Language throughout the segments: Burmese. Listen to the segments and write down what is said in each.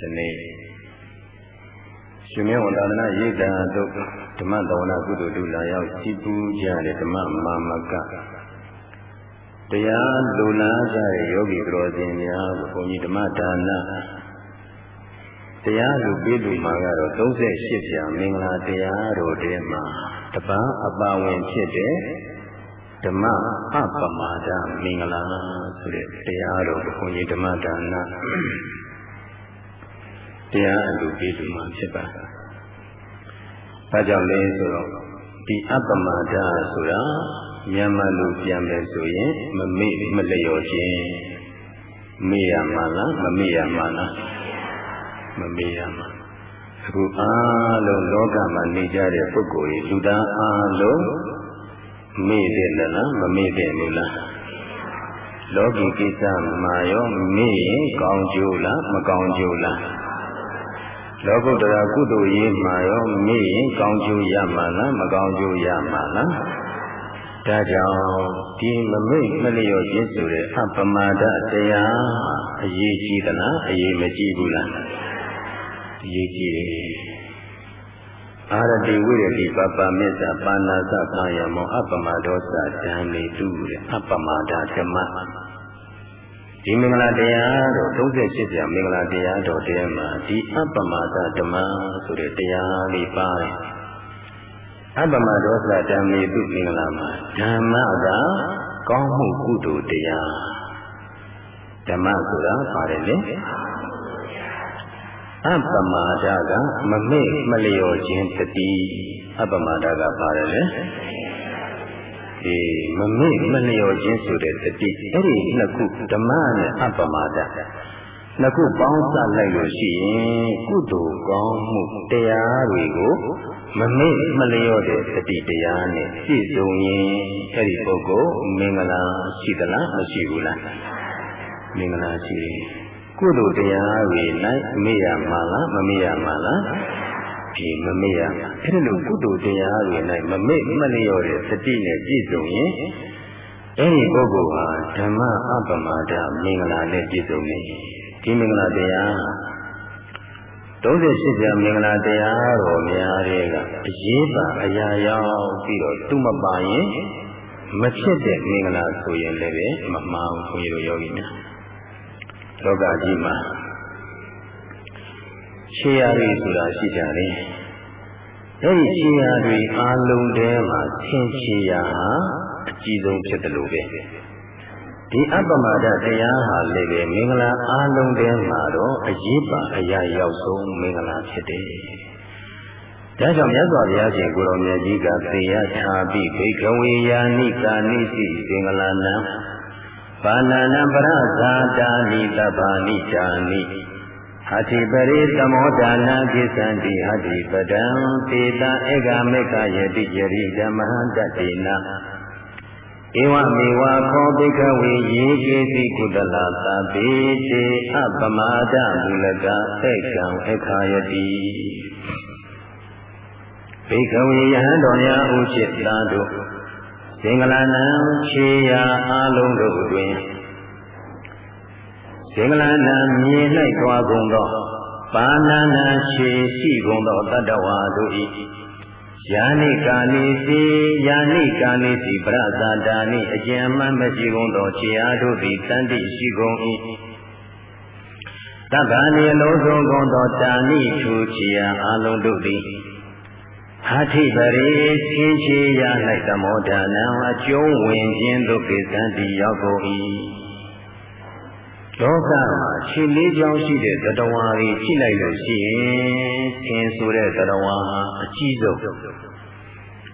ဒီနေ့ရှင်မြတ်ဝန္ဒနာရိတ်တာတို့ဓမ္မတော်နာကုသိုလ်တို့လာရောက်စီပူကြတဲ့ဓမ္မမာမကတရားလူလာကြတဲ့ယောဂီတော်စင်များကိုဘုန်းကြီးဓမ္မဒါနတရားလူပေးလူမှာကတော့38ပြာမင်္ဂလာတရားတော်ထဲမှာတပန်းအပါဝင်ဖြစ်တဲ့ဓမ္မအပမာဒမင်္ဂလာဆိုတဲ့တရားတော်ကိုဘုန်းကြီးဓမ္မဒါန တရားအလူပေးလူမှာဖြစ်ပါတယ်။ဒါကြောင့်လဲဆိုတော့ဒီအပမာဒဆိုတာမြန်မာလူပြန်မယ်ဆိုရင်မမေ့မလျော်ခြင်းမေ့ရမှာလားမမေ့ရမှာလားမမေ့ရမှာအခုအားလုံးလောကမှာနေကြတဲ့ပုဂ္ဂိုလ်ကြီးလူသားအားလုံးမေ့တယ်လားမမေ့တယ်ဘူးလားလောကီကိစ္စမှာရောမေ့ရင်ကောင်းကျိုးလားမကောင်းကျိုးလား လောကုတ္တရာကုသိုလ်ရေးမှာရောမေ့ရင်ကောင်းကျိုးရမှာလားမကောင်းကျိုးရမှာလားဒါကြောင့်ဒီမမိတ်မလျော့ခြင်းဆိုတဲ့အပမဒတရားအရေးကြီးသလားအရေးမကြီးဘူးလားအရေးကြီးတယ်အာရတိဝိရတိပပမစ္ဆပါဏာသကာယမောအပမဒောသဓမ္မေတုတဲ့အပမဒဓမ္မ ဒီမင်္ဂလာတရားတော်38ပြမင်္ဂလာတရားတော်တဲမှာဒီအပမဒဓမ္မဆိုတဲ့တရားလေးပါတယ်အပ္ပမဒောသဓမ္မေတုမင်္ဂလာမှာဓမ္မကကောင်းမှုကုသိုလ်တရားဓမ္မဆိုတာပါတယ်လေအပ္ပမဒါကမမေ့မလျော်ခြင်းတတိအပ္ပမဒါကပါတယ်လေ ဒီမမေ့မလျော်ခြင်းဆိုတဲ့တတိအဲ့ဒီနှစ်ခုဓမ္မနဲ့အပ္ပမဒါနှစ်ခုပေါင်းစပ်လိုက်လို့ရှိရင်ကုသိုလ်ကောင်းမှုတရားတွေကိုမမေ့မလျော့တဲ့တတိတရားနဲ့ပြည့်စုံရင်အဲ့ဒီပုဂ္ဂိုလ်မင်္ဂလာရှိသလားမရှိဘူးလားမင်္ဂလာရှိကုသိုလ်တရားတွေ၌မေ့ရမှာလားမမေ့ရမှာလား ဒီမမေ့ရအဲ့ဒီလိုကုသိုလ်တရားတွေ၌မမေ့မလျော့တဲ့တတိနဲ့ပြည့်စုံရင်အဲ့ဒီပုဂ္ဂိုလ်ဟာဓမ္မအပ္ပမဒမင်္ဂလာနဲ့ပြည့်စုံနေဒီမင်္ဂလာတရား38ကျမ်းမင်္ဂလာတရားတော်များတွေကအရေးပါအရာရောက်ပြီးတော့သူမပါရင်မဖြစ်တဲ့မင်္ဂလာဆိုရင်လည်းမမှားဘူးခွန်ကြီးတို့ယောဂီများလောကကြီးမှာ ခြေရာတွေဆိုတာရှိကြတယ်အဲဒီခြေရာတွေအားလုံးထဲမှာဆင်းခြေရာဟာအကြီးဆုံးဖြစ်တယ်လို့ပဲဒီအပ္ပမဒတရားဟာလည်းပဲမင်္ဂလာအားလုံးထဲမှာတော့အရေးပါအရာရောက်ဆုံးမင်္ဂလာဖြစ်တယ်။ဒါကြောင့်မြတ်စွာဘုရားရှင်ကိုရောင်မြတ်ကြီးကသေယထာပိဘိကဝေယာနိကာနိစီသင်္ကလာနံပါဏာနံပရဇာတာနိတဗ္ဗာနိဇာနိ ဟတိပရိသမောဒါနကိသန္တိဟတိပဒံသေတံဧကမေကယတိယရိဓမ္မဟတတေနဧဝမေဝခောဘိကဝေယေကေတိကုတလသဗ္ဗေတေအပမဒမူလကဧကံအခာယတိဘိကဝေယဟန်တော်များဥจิตသာတို့သင်္ကလာနံခြေရာအလုံးတို့တွင်သ င်္ကလာနံမြေ၌သွားကုန်သောပါဏာနာခြေရှိကုန်သောတတ္တဝါတို့၏ယာနိကာနိစီယာနိကာနိစီပရဇာတာနိအကျဉ်မှမရှိကုန်သောခြေအားတို့သည်တန်တိရှိကုန်၏တဗ္ဗာနိလုံးစုံကုန်သောတာနိထူခြေအားအလုံးတို့သည်ဟာထိပရိသင်ချေရ၌သမောဒနာအကျုံးဝင်ခြင်းတို့ကိသံတိရောက်ကုန်၏ လောကမှာခြေလေးချောင်းရှိတဲ့သတ္တဝါတွေကြည့်လိုက်လို့ရှိရင်သင်ဆိုတဲ့သတ္တဝါဟာအကြီးဆုံးအဲ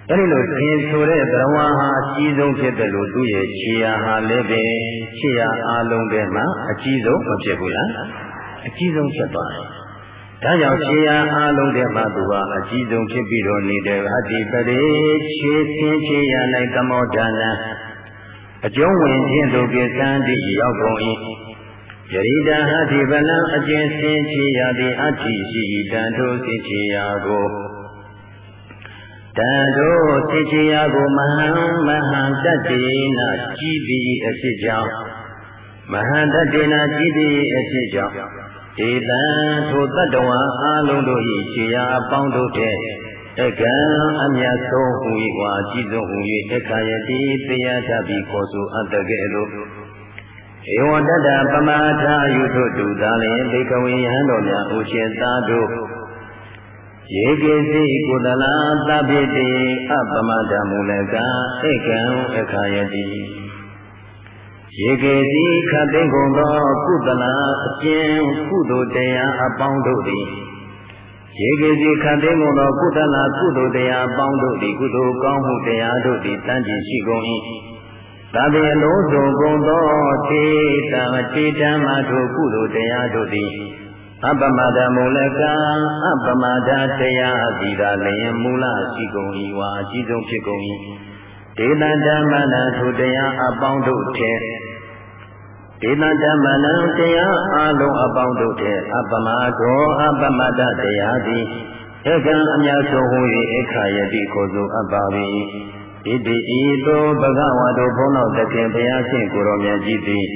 ဒီလိုသင်ဆိုတဲ့သတ္တဝါဟာအကြီးဆုံးဖြစ်တယ်လို့သူ့ရဲ့ခြေရာဟာလည်းပဲခြေရာအလုံးထဲမှာအကြီးဆုံးမဖြစ်ဘူးလားအကြီးဆုံးဖြစ်သွားတယ်ဒါကြောင့်ခြေရာအလုံးထဲမှာသူဟာအကြီးဆုံးဖြစ်ပြီးတော့နေတဲ့ဟတိပရိခြေသင်ခြေရာ၌သမောဒါနအကျုံးဝင်ခြင်းတို့ကိသံတိရောက်ကုန်၏ ယရိတာဟတိဗလံအကျဉ်စင်ချေရသည်အဋ္ဌိရှိတန်ထိုစင်ချေရာကိုတန်ထိုစင်ချေရာကိုမဟံမဟံတတ္တေနကြည်သည်အဖြစ်ကြောင့်မဟံတတ္တေနကြည်သည်အဖြစ်ကြောင့်ဒေတံထိုတတ္တဝါအလုံးတို့၏ခြေရာအပေါင်းတို့ထက်အကံအမြတ်ဆုံးဟူ၏ဝါအကြီးဆုံးဟူ၍အခါယတိတရားချပြီးခေါ်ဆိုအပ်တကဲ့သို့ ဧဝတတပမာထာယုထုတုသာလင်ဘေကဝေယံတော်များဥရှင်သာတို့ယေကေစီကုသလာသဗ္ဗေတိအပမတမူလကဧကံအခါယတိရေကေစီခတ်သိကုန်သောကုသလာအကျဉ်ကုသိုလ်တရားအပေါင်းတို့သည်ရေကေစီခတ်သိကုန်သောကုသလာကုသိုလ်တရားအပေါင်းတို့သည်ကုသိုလ်ကောင်းမှုတရားတို့သည်တန်ကြည်ရှိကုန်၏ သာသေလုံးစုံကုန်သောတေတံတေတံမထိုကုသိုလ်တရားတို့သည်အပမဒမူလကအပမဒတရားသီတာလျင်မူလရှိကုန်၏ဝါအကြီးဆုံးဖြစ်ကုန်၏ဒေသဓမ္မနာထိုတရားအပေါင်းတို့ထက်ဒေသဓမ္မနာတရားအလုံးအပေါင်းတို့ထက်အပမဒောအပမဒတရားသည်ဧကံအများဆုံးဟူ၍အခါယတိကိုဆိုအပ်ပါ၏ ဣတိဤသို့ဘဂဝါတို့ဘုန်းတော်တခင်ဘုရားရှင်ကိုရောမြတ်ကြီးသည်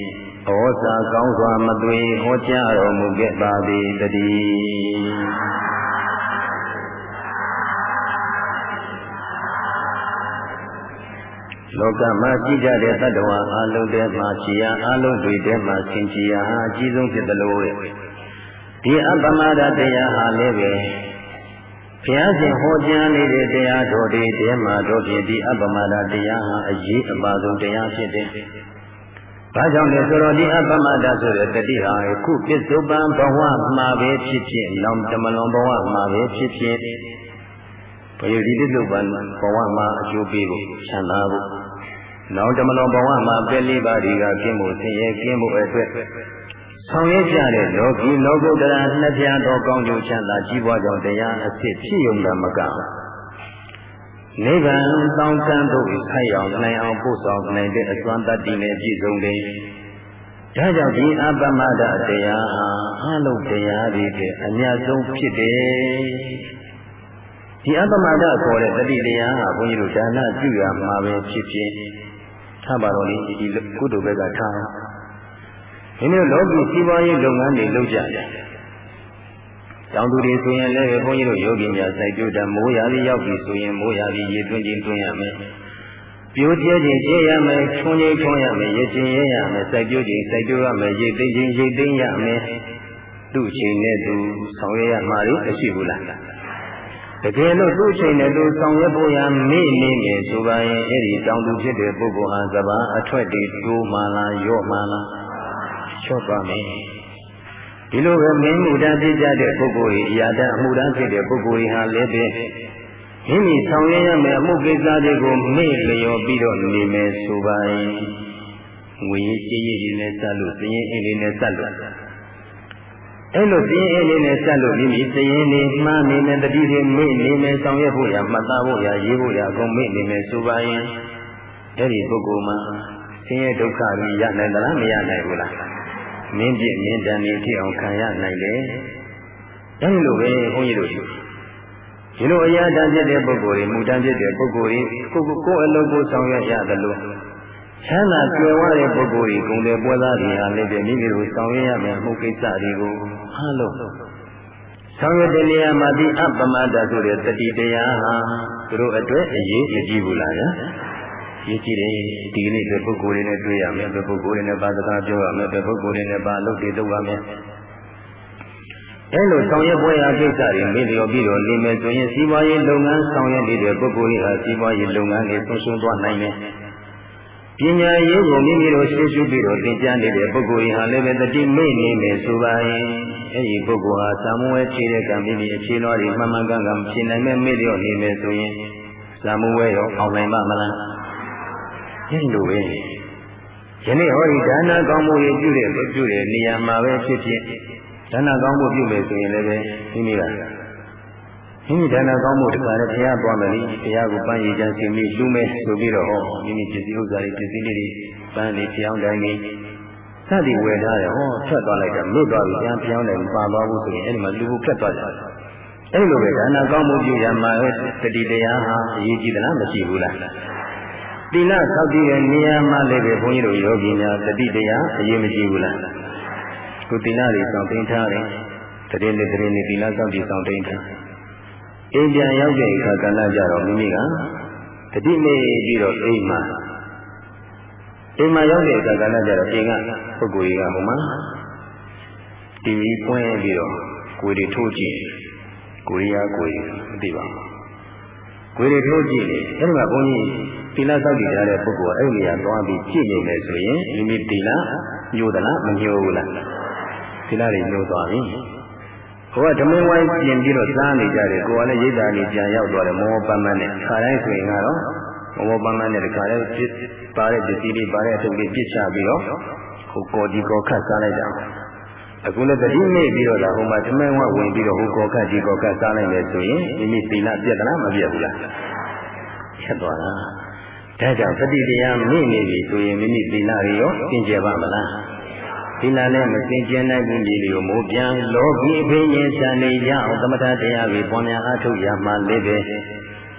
ဩဇာကောင်းစွာမသွေဟောကြားတော်မူခဲ့ပါသည်တည်းလောကမှာကြည့်ကြတဲ့တ attva အလုံးထဲမှာခြေရအလုံးတွေထဲမှာဆင်ခြေရဟာအကြီးဆုံးဖြစ်တယ်လို့ဒီအပ္ပမဒတရားဟာလည်းပဲ ဘုရားရှင်ဟောကြားနေတဲ့တရားတော်တွေထဲမှာတို့ဖြင့်ဒီအပ္ပမဒတရားဟာအရေးအပါဆုံးတရားဖြစ်တယ်။ဘာကြောင့်လဲဆိုတော့ဒီအပ္ပမဒဆိုတဲ့တတိဟာခုပစ္စုပန်ဘဝမှာပဲဖြစ်ဖြစ်လောင်တမလွန်ဘဝမှာပဲဖြစ်ဖြစ်ဘယ်ဒီပစ္စုပန်ဘဝမှာအကျိုးပေးဖို့ချမ်းသာဖို့နောက်တမလွန်ဘဝမှာပဲလေးပါးဒီကကင်းဖို့ဆင်းရဲကင်းဖို့အတွက် ဆောင်ရွက်ကြတဲ့လောကီလောကုတ္တရာနှစ်ပြားသောကောင်းကျိုးချမ်းသာကြီးပွားကြောင်းတရားအစ်စ်ဖြစ်ယုံတာမကနိဗ္ဗာန်တောင်းတမ်းသို့ဆိုက်အောင်နိုင်အောင်ပို့ဆောင်နိုင်တဲ့အစွမ်းတတ္တိနဲ့ပြည့်စုံတယ်။ဒါကြောင့်ဒီအပ္ပမဒတရားဟာအလုံးတရားတွေကအများဆုံးဖြစ်တယ်။ဒီအပ္ပမဒခေါ်တဲ့တတိတရားဟာဘုန်းကြီးတို့ဒါနပြုရမှာပဲဖြစ်ဖြစ်ထားပါတော့လေဒီကုသိုလ်ဘက်ကထား ဒီလိုလောကီစီးပွားရေးလုပ်ငန်းတွေလုပ်ကြတယ်။တောင်သူတွေဆိုရင်လည်းဘုန်းကြီးတို့ယောဂီများစိုက်ပျိုးတာမိုးရာသီရောက်ပြီဆိုရင်မိုးရာသီရေသွင်းခြင်းသွင်းရမယ်။ပြိုကျဲခြင်းကျဲရမယ်၊ထွန်းခြင်းထွန်းရမယ်၊ရခြင်းရရမယ်၊စိုက်ပျိုးခြင်းစိုက်ပျိုးရမယ်၊ရေသိမ်းခြင်းရေသိမ်းရမယ်။သူ့အချိန်နဲ့သူဆောင်ရွက်ရမှာလေမရှိဘူးလား။တကယ်လို့သူ့ချိန်နဲ့သူဆောင်ရွက်ဖို့ရမေ့နေမယ်ဆိုပါရင်အဲ့ဒီတောင်သူဖြစ်တဲ့ပုဂ္ဂိုလ်ဟာစဘာအထွက်တွေတိုးမှလားရော့မှလား ချော့ပါမယ်ဒီလိုပဲမင်းမူတန်းသိကြတဲ့ပုဂ္ဂိုလ်၏အရာတအမှုတန်းဖြစ်တဲ့ပုဂ္ဂိုလ်၏ဟာလည်းပဲမိမိဆောင်ရွက်ရမယ့်အမှုကိစ္စတွေကိုမေ့လျော်ပြီးတော့နေမယ်ဆိုပါရင်ငွေကြေးရည်နဲ့စပ်လို့စည်ရင်အင်းလေးနဲ့စပ်လို့အဲ့လိုစည်ရင်အင်းလေးနဲ့စပ်လို့မိမိစည်ရင်နေမှားနေတဲ့တတိတွေမေ့နေမယ်ဆောင်ရွက်ဖို့ရမှတ်သားဖို့ရရေးဖို့ရအကုန်မေ့နေမယ်ဆိုပါရင်အဲ့ဒီပုဂ္ဂိုလ်မှာဆင်းရဲဒုက္ခကြီးရနိုင်သလားမရနိုင်ဘူးလား မင်းပြည့်မင်းတန်နေဖြစ်အောင်ခံရနိုင်တယ်။အဲဒီလိုပဲဘုန်းကြီးတို့ဒီလိုအရာတန်ဖြစ်တဲ့ပုဂ္ဂိုလ်တွေမူတန်ဖြစ်တဲ့ပုဂ္ဂိုလ်တွေကိုကိုကိုအလုပ်ကိုဆောင်ရွက်ရတယ်လို့ချမ်းသာကြွယ်ဝတဲ့ပုဂ္ဂိုလ်တွေဂုဏ်တွေပွဲသားတွေဟာလည်းမိမိတို့ဆောင်ရွက်ရမယ့်မှုကိစ္စတွေကိုအားလုံးဆောင်ရွက်တဲ့နေရာမှာဒီအပ္ပမတ္တဆိုတဲ့တတိတရားဟာသူတို့အတွက်အရေးမကြီးဘူးလားဗျာ ရည်ကြည်တယ်ဒီကနေ့ပဲပုဂ္ဂိုလ်တွေနဲ့တွေ့ရမယ်ပဲပုဂ္ဂိုလ်တွေနဲ့ပါစကားပြောရမယ်ပဲပုဂ္ဂိုလ်တွေနဲ့ပါအလုပ်တွေလုပ်ရမယ်အဲလိုဆောင်ရွက်ပွဲရာကိစ္စတွေမေ့လျော်ပြီးတော့နေမယ်ဆိုရင်စီးပွားရေးလုပ်ငန်းဆောင်ရွက်နေတဲ့ပုဂ္ဂိုလ်တွေဟာစီးပွားရေးလုပ်ငန်းတွေဆုံးရှုံးသွားနိုင်တယ်ပညာရေးကိုမိမိတို့ရှင်းရှင်းပြီးတော့သင်ကြားနေတဲ့ပုဂ္ဂိုလ်တွေဟာလည်းပဲတတိမေ့နေမယ်ဆိုပါရင်အဲဒီပုဂ္ဂိုလ်ဟာသာမဝဲခြေတဲ့ကံမိမိအခြေတော်တွေမှန်မှန်ကန်ကန်ဖြစ်နိုင်မဲ့မေ့လျော့နေမယ်ဆိုရင်သာမဝဲရောအောင်နိုင်ပါမလား အဲ့လိုပဲယနေ့ဟောဒီဒါနကောင်းမှုတွေပြုတဲ့ပြုတဲ့နေရာမှာပဲဖြစ်ဖြစ်ဒါနကောင်းမှုပြုမယ်ဆိုရင်လည်းပဲမိမိကမိမိဒါနကောင်းမှုတခါနဲ့တရားသွားမယ်လေတရားကိုပန်းရည်ချမ်းစီမိလူမယ်ဆိုပြီးတော့ဟောမိမိပစ္စည်းဥစ္စာတွေပစ္စည်းလေးတွေပန်းလေးဖျောင်းတိုင်းလေးစသည်ဝယ်ထားတယ်ဟောဖြတ်သွားလိုက်တာလွတ်သွားပြီပြန်ဖျောင်းတယ်မပါသွားဘူးဆိုရင်အဲ့ဒီမှာလူကိုဖြတ်သွားကြတယ်အဲ့လိုပဲဒါနကောင်းမှုပြုရမှာတတိတရားဟာအရေးကြီးသလားမရှိဘူးလား သီလဆောက်တည်တဲ့နေရာမှာလည်းပဲဘုန်းကြီးတို့ယောဂီများတတိတရားအရေးမကြီးဘူးလားကိုတိနာတွေစောင့်သိမ်းထားတယ်တရင်နဲ့တရင်နဲ့တိနာစောင့်ကြည့်စောင့်သိမ်းထားအိမ်ပြန်ရောက်တဲ့အခါကလည်းကြတော့မိမိကတတိမေပြီးတော့အိမ်မှာအိမ်မှာရောက်တဲ့အခါကလည်းကြတော့အိမ်ကပုဂ္ဂိုလ်ကြီးကဟိုမှာတီဗီပွင့်ပြီးတော့ကိုယ်တွေထိုးကြည့်ကိုရီးယားကိုယ်မသိပါဘူးကိုယ်တွေထိုးကြည့်နေအဲ့ဒီမှာဘုန်းကြီး သီလစောင့်ကြည့်ရတဲ့ပုဂ္ဂိုလ်အဲ့ဒီနေရာသွားပြီးကြည့်နေမယ်ဆိုရင်မိမိသီလညိုသလားမညိုဘူးလားသီလတွေညိုသွားပြီကိုကဓမင်းဝိုင်းပြင်ပြီးတော့စားနေကြတယ်ကိုကလည်းရိတ်တာနေပြန်ရောက်သွားတယ်မောပန်းပန်းနဲ့ခါတိုင်းဆိုရင်ကတော့မောပန်းပန်းနဲ့တခါလည်းပြစ်ပါတဲ့ပစ္စည်းတွေပါတဲ့အထုပ်လေးပြစ်ချပြီးတော့ဟိုကော်ဒီကော်ခတ်စားလိုက်တာအခုလည်းတတိမေ့ပြီးတော့လာဟိုမှာဓမင်းဝဝင်ပြီးတော့ဟိုကော်ခတ်ဒီကော်ခတ်စားလိုက်မယ်ဆိုရင်မိမိသီလပြတ်သလားမပြတ်ဘူးလားဖြစ်သွားတာ ဒါကြောင့်တတိတရားမိနေပြီဆိုရင်မိမိသီလတွေရောကျင့်ကြပါမလားသီလနဲ့မစင်ကြဲနိုင်ဘူးဒီလိုမို့ပြန်လောကီအဖိဉ္စံနေရအောင်သမထတရားတွေပေါ်များအားထုတ်ရမှလည်းပဲ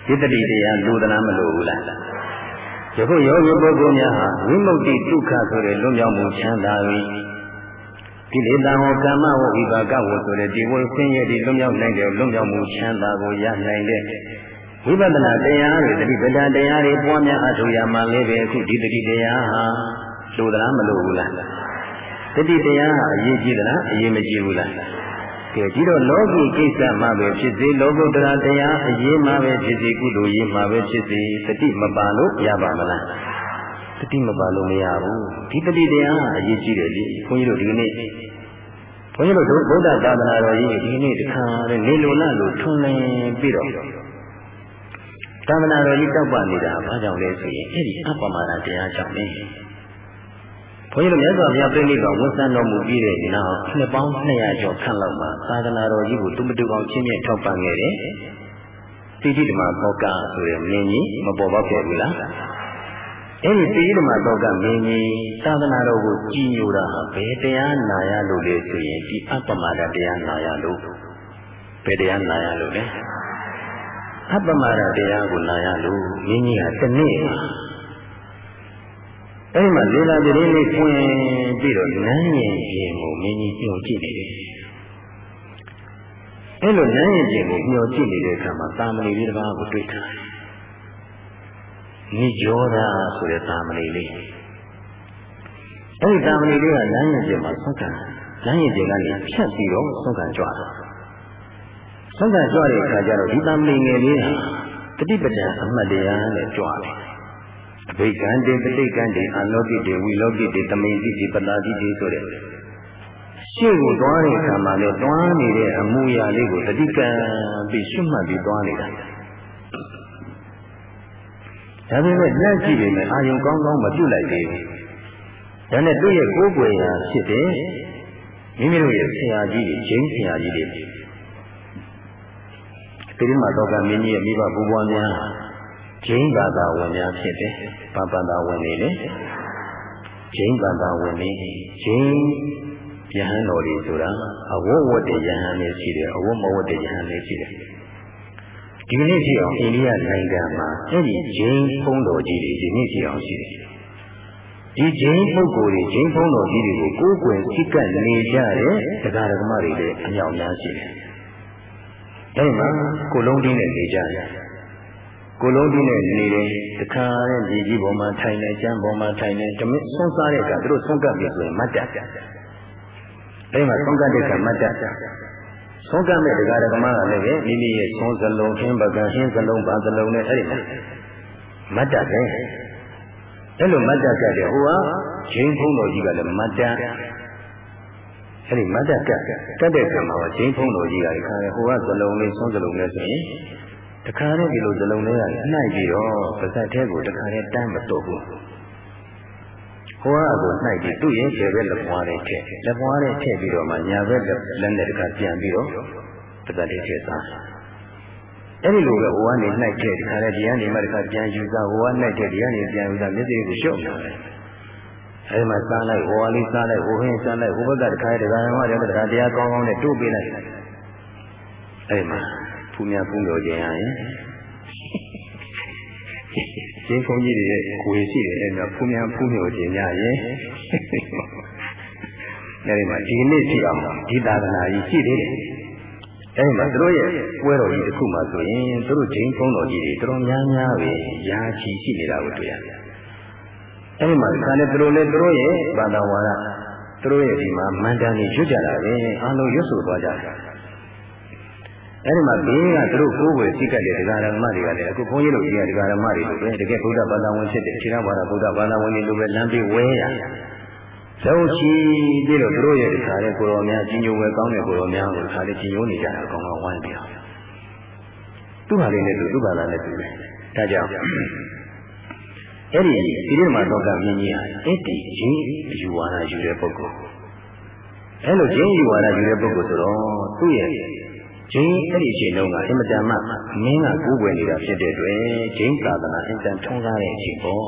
ဒီတတိတရားလူသလားမလို့ဘူးလားယခုယောဂီပုဂ္ဂိုလ်များဟာဝိမု ക്തി ဒုက္ခဆိုတဲ့လွတ်မြောက်မှုချမ်းသာပြီကိလေသာဟောကာမဝိပါကဝဆိုတဲ့ဒီဝိဆင်းရဲဒီလွတ်မြောက်နိုင်တဲ့လွတ်မြောက်မှုချမ်းသာကိုရနိုင်တဲ့ ဝိပဿနာတရားတွေတတိပဒတရားတွေပွားများအထောက်ရမှလည်းပဲအခုဒီတတိတရားဟာလိုသလားမလိုဘူးလားတတိတရားဟာအရေးကြီးသလားအရေးမကြီးဘူးလားကဲဒီတော့လောကီကိစ္စမှာပဲဖြစ်စေလောကုတ္တရာတရားအရေးမှာပဲဖြစ်စေကုသိုလ်ရေးမှာပဲဖြစ်စေတတိမပါလို့ရပါမလားတတိမပါလို့မရဘူးဒီတတိတရားဟာအရေးကြီးတယ်လေခွန်ကြီးတို့ဒီနေ့ဘုန်းကြီးတို့ဗုဒ္ဓသာသနာတော်ကြီးဒီနေ့တခါလေနေလိုလားလို့ထွန်းလင်းပြီးတော့ သာသနာတော်ကြီးတောက်ပနေတာဘာကြောင့်လဲဆိုရင်အဲ့ဒီအပ္ပမာဒတရားကြောင့်လေဘုန်းကြီးတို့မြတ်စွာဘုရားပြိဋိဘဝန်ဆန်းတော်မူပြီးတဲ့နောက်နှစ်ပေါင်း200ကျော်ခန့်လောက်မှာသာသနာတော်ကြီးကိုတူမတူအောင်ချင်းမြတ်ထောက်ပံ့ခဲ့တယ်တိတိဓမ္မဘောကဆိုတဲ့မင်းကြီးမပေါ်ပေါက်ခဲ့ဘူးလားအဲ့ဒီတိတိဓမ္မဘောကမင်းကြီးသာသနာတော်ကိုကြည်ညိုတာဟာဘယ်တရားနာရလို့လဲဆိုရင်ဒီအပ္ပမာဒတရားနာရလို့ဘယ်တရားနာရလို့လဲ အပ္ပမရတရားကိုနာရလို့မင်းကြီးကတနေ့အဲ့မှာလေလာတည်းလေးဖွင့်ပြီးတော့နန်းရင်ပြင်ကိုမင်းကြီးညှို့ကြည့်နေတယ်အဲ့လိုနန်းရင်ပြင်ကိုညှို့ကြည့်နေတဲ့အခါမှာတာမဏေလေးတစ်ပါးကိုတွေ့တာနိကြောတာဆိုတဲ့တာမဏေလေးအဲ့ဒီတာမဏေလေးကနန်းရင်ပြင်မှာဆုံးခံနန်းရင်ပြင်ကနေဖြတ်ပြီးတော့ဆုံးခံကြွတာ ဆုံးခံကြွတဲ့အခါကျတော့ဒီတမဏိငယ်လေးဟာတတိပဒံအမှတ်တရားနဲ့ကြွတယ်အဘိကံတေပဋိကံတေအလောကိတေဝိလောကိတေတမိန်တိတိပတာတိတေဆိုတဲ့ရှေ့ကိုသွားတဲ့အခါမှာလည်းတွားနေတဲ့အမှုရာလေးကိုတတိကံပြီးရှုမှတ်ပြီးသွားနေတာဒါပေမဲ့လက်ကြည့်နေမယ်အာယုံကောင်းကောင်းမပြုတ်လိုက်သေးဘူးဒါနဲ့သူ့ရဲ့ကိုယ်ွယ်ရာဖြစ်တဲ့မိမိတို့ရဲ့ဆရာကြီးတွေဂျိန်းဆရာကြီးတွေ တိရိမာတော့ကမင်းကြီးရဲ့မိဘဘုဘွားများဂျိန်းဘာသာဝင်များဖြစ်တယ်။ဘာဘာသာဝင်နေလေဂျိန်းဘာသာဝင်နေဂျိန်းယဟန်တော်တွေဆိုတာအဝတ်ဝတ်တဲ့ယဟန်တွေရှိတယ်အဝတ်မဝတ်တဲ့ယဟန်တွေရှိတယ်။ဒီနေ့ရှိအောင်အိန္ဒိယနိုင်ငံမှာအဲ့ဒီဂျိန်းဘုန်းတော်ကြီးတွေဒီနေ့ရှိအောင်ရှိတယ်။ဒီဂျိန်းပုဂ္ဂိုလ်တွေဂျိန်းဘုန်းတော်ကြီးတွေကိုကိုယ်ကွယ်စိတ်ကပ်နေကြတဲ့တရားဓမ္မတွေလည်းအမြောက်များရှိတယ်။ အဲ့မှာကိုလုံးတင်းနဲ့နေကြတယ်ကိုလုံးတင်းနဲ့နေတယ်တခါတဲ့ဒီကြီးပေါ်မှာထိုင်နေကျမ်းပေါ်မှာထိုင်နေဓမင်းဆုံးစားတဲ့ကသူတို့ဆုံးကပ်ပြီဆိုရင်မတ်တအဲ့မှာဆုံးကပ်တဲ့ကမတ်တဆုံးကပ်မဲ့တရားဓမ္မကလည်းပဲမိမိရဲ့ဆုံးစလုံးခင်းပကံရှင်းစလုံးပါစလုံးနဲ့အဲ့ဒီမတ်တပဲအဲ့လိုမတ်တကတဲ့ဟိုဟာဂျင်းဖုံးတော်ကြီးကလည်းမတ်တ အဲ့ဒီမတ်တကကတ်တဲ့ကံမှာဂျင်းဖုံးတော်ကြီးကလည်းခါရဟိုကဇလုံးလေးဆုံးဇလုံးလေးဆိုရင်တခါတည်းဒီလိုဇလုံးလေးကနှိုက်ပြီးတော့ပါဇက်ထဲကိုတခါတည်းတန်းမတော့ဘူးဟိုကကိုနှိုက်ပြီးသူ့ရဲ့ခြေဘက်လက်ပွားလေးထည့်လက်ပွားလေးထည့်ပြီးတော့မှညာဘက်လက်နဲ့တခါပြန်ပြီးတော့ပါဇက်လေးထည့်စားအဲ့ဒီလိုပဲဟိုကနေနှိုက်တဲ့ဒီခါလေးဒီကနေမှတခါပြန်ယူစားဟိုကနှိုက်တဲ့ဒီကနေပြန်ယူစားမျက်စိကိုရှုပ်နေတယ် အဲဒီမှာစားလိုက်ဟိုဟာလေးစားလိုက်ဟိုဟင်းစားလိုက်ဟိုဘက်ကတခါတည်းတရားမှလည်းတခါတရားကောင်းကောင်းနဲ့တို့ပေးလိုက်အဲဒီမှာဖူးများဖူးလို့ခြင်းရရင်ကျင်းဖုန်းကြီးတွေရဲ့ကိုယ်ရှိတယ်အဲဒီမှာဖူးများဖူးလို့ခြင်းရရင်အဲဒီမှာဒီနေ့ဖြစ်အောင်ဒီသာသနာကြီးရှိသေးတယ်အဲဒီမှာသူတို့ရဲ့ပွဲတော်ကြီးတစ်ခုမှဆိုရင်သူတို့ဂျိန်းဖုံးတော်ကြီးတွေတော်တော်များများပဲယာချီရှိနေတာကိုတွေ့ရတယ် အဲဒီမှာခါနဲ့သူတို့လည်းသူတို့ရဲ့ဘာသာဝါဒသူတို့ရဲ့ဒီမှာမန္တန်ကြီးရွတ်ကြတာပဲအားလုံးရွတ်ဆိုသွားကြတယ်အဲဒီမှာဘေးကသူတို့ကိုယ်ွယ်စိတ်ကတဲ့ဒကာရမတွေကလည်းအခုဘုန်းကြီးတို့ကြီးကဒကာရမတွေလိုပဲတကယ်ဗုဒ္ဓဘာသာဝင်ဖြစ်တဲ့ခြေတော်ဘာသာဗုဒ္ဓဘာသာဝင်တွေလိုပဲလမ်းပြေးဝဲရလုံးချီပြီးတော့သူတို့ရဲ့ဒီခါတဲ့ကိုရောများကြီးညိုဝဲကောင်းတဲ့ကိုရောများကိုဒီခါလေးကြီးညိုနေကြတာအကောင်ကဝိုင်းပြီးတော့သူ့ဟာလေးနဲ့သူသူ့ဘာသာနဲ့သူပဲဒါကြောင့် အဲ့ဒီဒီလိုမှတော့ကမြင်ကြီးဟာအဲ့ဒီဂျင်းယူဝါဒယူတဲ့ပုဂ္ဂိုလ်အဲ့လိုဂျင်းယူဝါဒယူတဲ့ပုဂ္ဂိုလ်ဆိုတော့သူ့ရဲ့ဂျင်းအဲ့ဒီအချိန်တုန်းကအင်မတန်မှမင်းကကိုးကွယ်နေတာဖြစ်တဲ့အတွက်ဂျင်းသာသနာအင်တန်ထုံးကားတဲ့အချိန်ပေါ့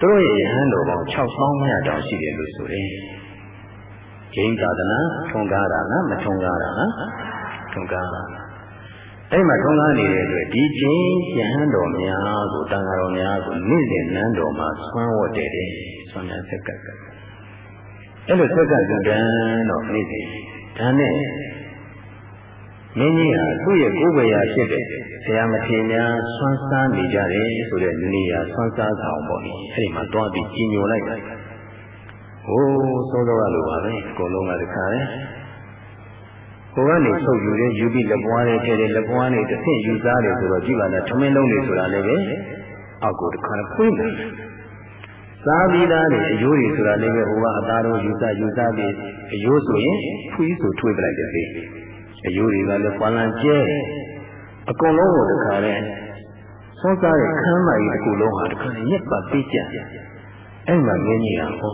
သူတို့ရဲ့ယဟန်တော်ပေါင်း6500တောင်ရှိတယ်လို့ဆိုတယ်ဂျင်းသာသနာထုံးကားတာလားမထုံးကားတာလားထုံးကားတာ အဲ့မှာထုံးကားနေတဲ့အတွက်ဒီဂျင်းယဟန်တော်များကိုတန်ဃာတော်များကိုနေ့စဉ်နန်းတော်မှာဆွမ်းဝတ်တယ်တဲ့ဆွမ်းများဆက်ကပ်အဲ့လိုဆက်ကပ်ကြတဲ့တော့နေ့စဉ်ဒါနဲ့မင်းကြီးဟာသူ့ရဲ့ကိုယ်ဝေရာဖြစ်တဲ့ဆရာမထေရများဆွမ်းစားနေကြတယ်ဆိုတဲ့နေရာဆွမ်းစားဆောင်ပေါ့လေအဲ့ဒီမှာတွားပြီးကြီးညိုလိုက်တယ်ဟိုးစောစောကလိုပါပဲအကုန်လုံးကတခါလေ ကိုကနေဆုပ်ယူတယ်ယူပြီးလက်ပွားတယ်ထဲတယ်လက်ပွားနေတစ်ဆင့်ယူစားတယ်ဆိုတော့ကြည့်ပါလားထမင်းလုံးတွေဆိုတာလည်းပဲအောက်ကိုတခါဖွင့်တယ်စားပြီးသားတွေအယိုးတွေဆိုတာလည်းပဲဟိုကအသားတော်ယူစားယူစားပြီးအယိုးဆိုရင်ဖွေးဆိုထွေးပလိုက်တယ်အယိုးတွေကလည်းပွာလန်ကျဲအကုန်လုံးကိုတခါလဲစောစားတဲ့ခမ်းမကြီးတစ်ခုလုံးဟာတခါညက်ပါပေးကြအဲ့မှာမင်းကြီးကဟော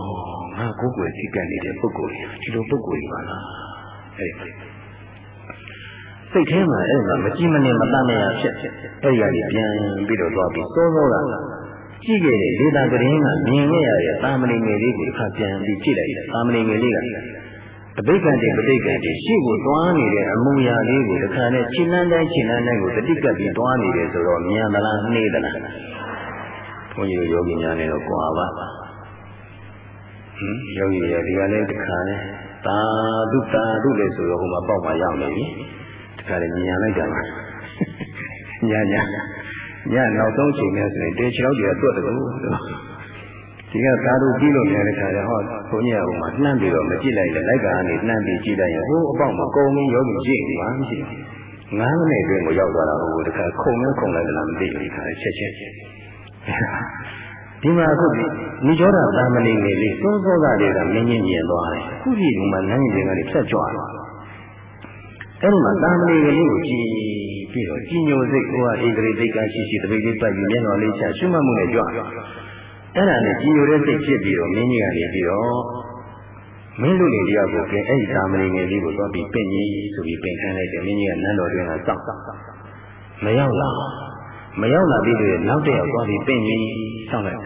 ငါကိုယ်ကိုယ်စိတ်ကနေတဲ့ပုဂ္ဂိုလ်ကြီးဒီလိုပုဂ္ဂိုလ်ကြီးပါလားအဲ့ စိတ်ထဲမှာအဲ့မှာမကြည့်မနေမတတ်မရဖြစ်အဲ့ဒီကနေပြန်ပြီးတော့သွားပြီးစောစောကကြည့်ခဲ့တဲ့ဒေတာကရင်ကမြင်ခဲ့ရတဲ့သာမဏေငယ်လေးကိုတစ်ခါပြန်ပြီးကြည့်လိုက်တယ်သာမဏေငယ်လေးကအဘိက္ခတိပဋိက္ခတိရှေ့ကိုသွားနေတဲ့အမူအရာလေးကိုတစ်ခါနဲ့ခြေလန်းတိုင်းခြေလန်းတိုင်းကိုတတိကပ်ပြီးသွားနေတယ်ဆိုတော့မြင်သလားနှေးသလားဘုန်းကြီးတို့ယောဂီများနဲ့တော့ကြွာပါဟင်ယောဂီရဒီကနေ့တစ်ခါနဲ့သာဓုသာဓုလေဆိုတော့ဟိုမှာပေါက်မှရောက်နေပြီတ ခါလေမြင်လိုက်ကြပါညာညာညနောက်ဆုံးချိန်နဲ့ဆိုရင်တေချောက်ကြီးကတွတ်တယ်လို့ဒီကသာဓုပြီးလို့နေတဲ့ခါကျဟောဘုန်းကြီးကဟိုမှာနှမ်းပြီးတော့မကြည့်လိုက်လေလိုက်ကနေနှမ်းပြီးကြည့်လိုက်ရင်ဟိုအပေါက်မှာကုံပြီးယောဂီကြည့်နေမှမရှိဘူးငါးမိနစ်အတွင်းကိုရောက်သွားတာဟိုတခါခုံနဲ့ခုံလိုက်လားမသိဘူးဒီခါချက်ချက်ဒီမှာအခုနိရောဓသာမဏေငယ်လေးသုံးစောကလေးကမင်းကြီးမြင်သွားတယ်ခုကြီးကမှလမ်းကြီးတွေကလေးဖြတ်ကြွလာ အဲ့ဒီမှာသာမဏေငယ်လေးကိုကြည့်ပြီးတော့ကြီးညိုစိတ်ကိုကဣန္ဒြေစိတ်ကရှိရှိတပိတ်လေးပတ်ပြီးမျက်နှာလေးချရှုမှတ်မှုနဲ့ကြွအဲ့ဒါနဲ့ကြည်ညိုတဲ့စိတ်ဖြစ်ပြီးတော့မင်းကြီးကနေပြီးတော့မင်းလူတွေတယောက်ကိုကဲအဲ့ဒီသာမဏေငယ်လေးကိုသွားပြီးပင့်ကြီးဆိုပြီးပင့်ခိုင်းလိုက်တယ်မင်းကြီးကနန်းတော်တွင်ကစောင့်မရောက်လာမရောက်လာပြီးတော့နောက်တစ်ယောက်သွားပြီးပင့်ကြီးစောင့်လိုက်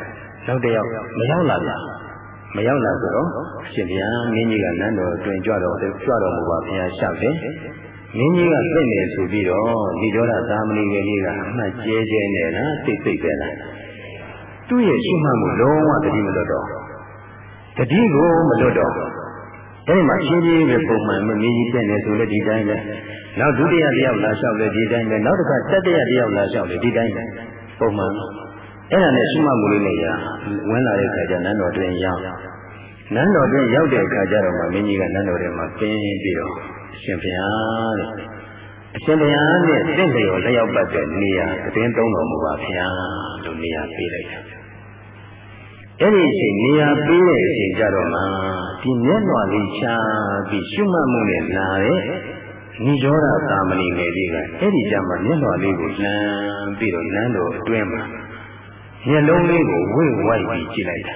နောက်တစ်ယောက်မရောက်လာဗျာ မရောက်လာဆိုတော့ရှင်ဗျာမင်းကြီးကနန်းတော်တွင်ကြွတော်ကြွတော်မူပါဘုရားရှောက်တယ်မင်းကြီးကပြင့်နေဆိုပြီးတော့ဒီကြောတာသာမဏေငယ်လေးကအမှတ်ကျဲကျဲနဲ့လားသိသိပဲလားသူ့ရဲ့ရှိမှမှုလုံးဝတတိမလွတ်တော့တတိကိုမလွတ်တော့အဲဒီမှာရှင်းရှင်းပဲပုံမှန်မင်းကြီးပြည့်နေဆိုလည်းဒီတိုင်းပဲနောက်ဒုတိယတယောက်လာလျှောက်လည်းဒီတိုင်းပဲနောက်တစ်ခါတတိယတယောက်လာလျှောက်လည်းဒီတိုင်းပဲပုံမှန် အဲ့ဒါနဲ့ရှိမှမှုလေးနဲ့ရဝင်လာတဲ့ခါကျနန်းတော်တွင်ရောက်နန်းတော်တွင်ရောက်တဲ့အခါကျတော့မှမင်းကြီးကနန်းတော်ထဲမှာပင်းပြီးတော့ရှင်ဘုရားတဲ့အရှင်ဘုရားနဲ့တင့်လျော်လျောက်ပတ်တဲ့နေရာသတင်းသုံးတော်မူပါဗျာလို့နေရာပေးလိုက်တယ်အဲ့ဒီအချိန်နေရာပေးတဲ့အချိန်ကြတော့မှဒီမျက်နှာလေးချပြီးရှုမှတ်မှုနဲ့လာတဲ့နိရောဓသာမဏေငယ်လေးကအဲ့ဒီကြမှာမျက်နှာလေးကိုလှမ်းပြီးတော့လမ်းတော်အတွင်းမှာ မျက်လုံးလေးကိုဝိဝိုက်ပြီးကြည့်လိုက်တာ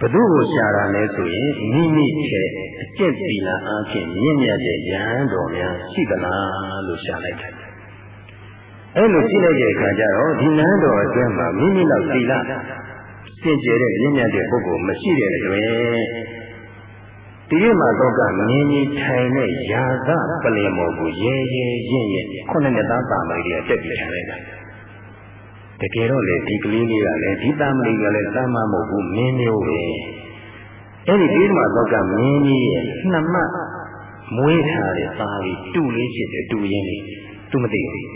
ဘသူ့ကိုရှာတာလဲဆိုရင်မိမိရဲ့အကျင့်သီလအားဖြင့်မြင့်မြတ်တဲ့ဉာဏ်တော်များရှိသလားလို့ရှာလိုက်တယ်အဲ့လိုကြည့်လိုက်တဲ့အခါကျတော့ဒီနန်းတော်အတွင်းမှာမိမိလောက်သီလစင်ကြယ်တဲ့မြင့်မြတ်တဲ့ပုဂ္ဂိုလ်မရှိတဲ့အတွက်ဒီရမှာတော့ကမြင်းကြီးထိုင်တဲ့ယာသပလင်မော်ကိုရဲရဲရင့်ရင့်ခုနှစ်နှစ်သားပါမလေးတွေတက်ပြီးထိုင်လိုက်တာ တကယ်တော့လေဒီကလေးလေးကလည်းဒီတာမလေးကလည်းတမ်းမမဟုတ်ဘူးမင်းမျိုးပဲအဲ့ဒီပြီးမှတော့ကမင်းကြီးရဲ့နှစ်မှတ်မွေးထားတဲ့သားလေးတူလေးဖြစ်တယ်တူရင်းလေးသူမသိဘူး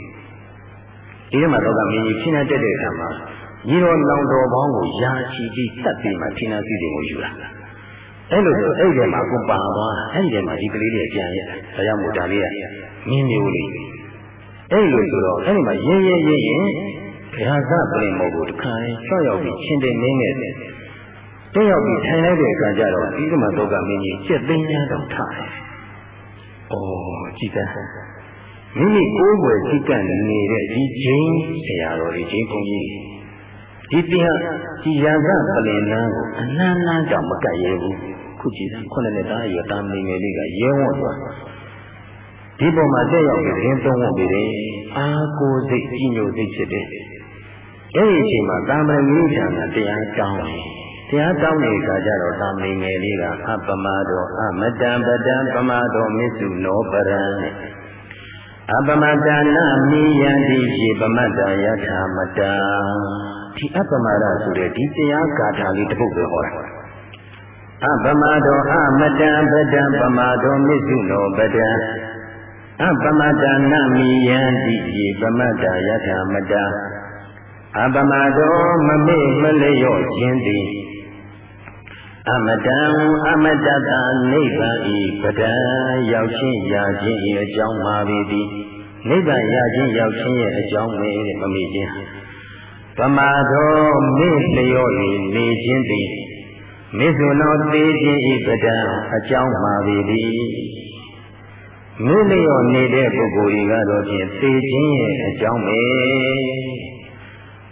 ဒီမှာတော့ကမင်းကြီးဖြစ်နေတတ်တဲ့အခါမှာညီတော်လောင်တော်ပေါင်းကိုယာချီပြီးတတ်ပြီးမှထိနာစီတွေကိုယူလာအဲ့လိုဆိုအဲ့ဒီမှာကိုပါသွားအဲ့ဒီမှာဒီကလေးလေးပြန်ရဒါကြောင့်မို့ဒါလေးကမင်းမျိုးလေးအဲ့လိုဆိုတော့အဲ့ဒီမှာရင်းရင်းရင်းရင် ဘုရားသပြင်မောကိုတခါရင်ဆော့ရောက်ပြီးချင်းတဲ့နင်းနေတယ်တက်ရောက်ပြီးထိုင်လိုက်တဲ့အခါကျတော့ဒီကမှာတော့ကမင်းကြီးစက်သိန်းများတော့ထားတယ်။အော်ကြည်တဲ့မိမိကိုယ်ွယ်စိတ်ကနေတဲ့ဒီဂျင်းဆရာတော်ဒီဂျင်းဘုန်းကြီးဒီတရားဒီရာဇပလင်နန်းကိုအနန္တကြောင့်မကတ်ရဘူးခုကြည့်တယ်ခုနှစ်နှစ်သားရွယ်တာမင်းငယ်လေးကရဲဝံ့သွားဒီပုံမှာတက်ရောက်ပြီးရင်သုံးဖို့ပြီးတယ်အာကိုစိတ်ကြီးညိုစိတ်ဖြစ်တယ် အဲ့ဒီအချိန်မှာတာမန်ကြီးထံကတရားတောင်းတယ်တရားတောင်းတဲ့အခါကျတော့တာမန်ငယ်လေးကအပမတော်အမတံပတံပမတော်မစ္စုနောပရံအပမတနာမိယံတိရှိပမတ္တယထာမတံဒီအပမရဆိုတဲ့ဒီတရားဂါထာလေးတစ်ပုဒ်ပဲဟောတာအပမတောအမတံပတံပမတောမစ္စုနောပတံအပမတနာမိယံတိရှိပမတ္တယထာမတံ အပမတောမမေ့မလျော့ခြင်းသည်အမတံအမတတနိဗ္ဗာန်ဤပဒံရောက်ချင်းရာခြင်းဤအကြောင်းပါပေသည်နိဗ္ဗာန်ရခြင်းရောက်ခြင်းရဲ့အကြောင်းပဲတဲ့မမေ့ခြင်းပမာသောမေ့လျော့၍နေခြင်းသည်မေဇုနောသေးခြင်းဤပဒံအကြောင်းပါပေသည်မေ့လျော့နေတဲ့ပုဂ္ဂိုလ်ဤကတော့ဖြင့်သေခြင်းရဲ့အကြောင်းပဲ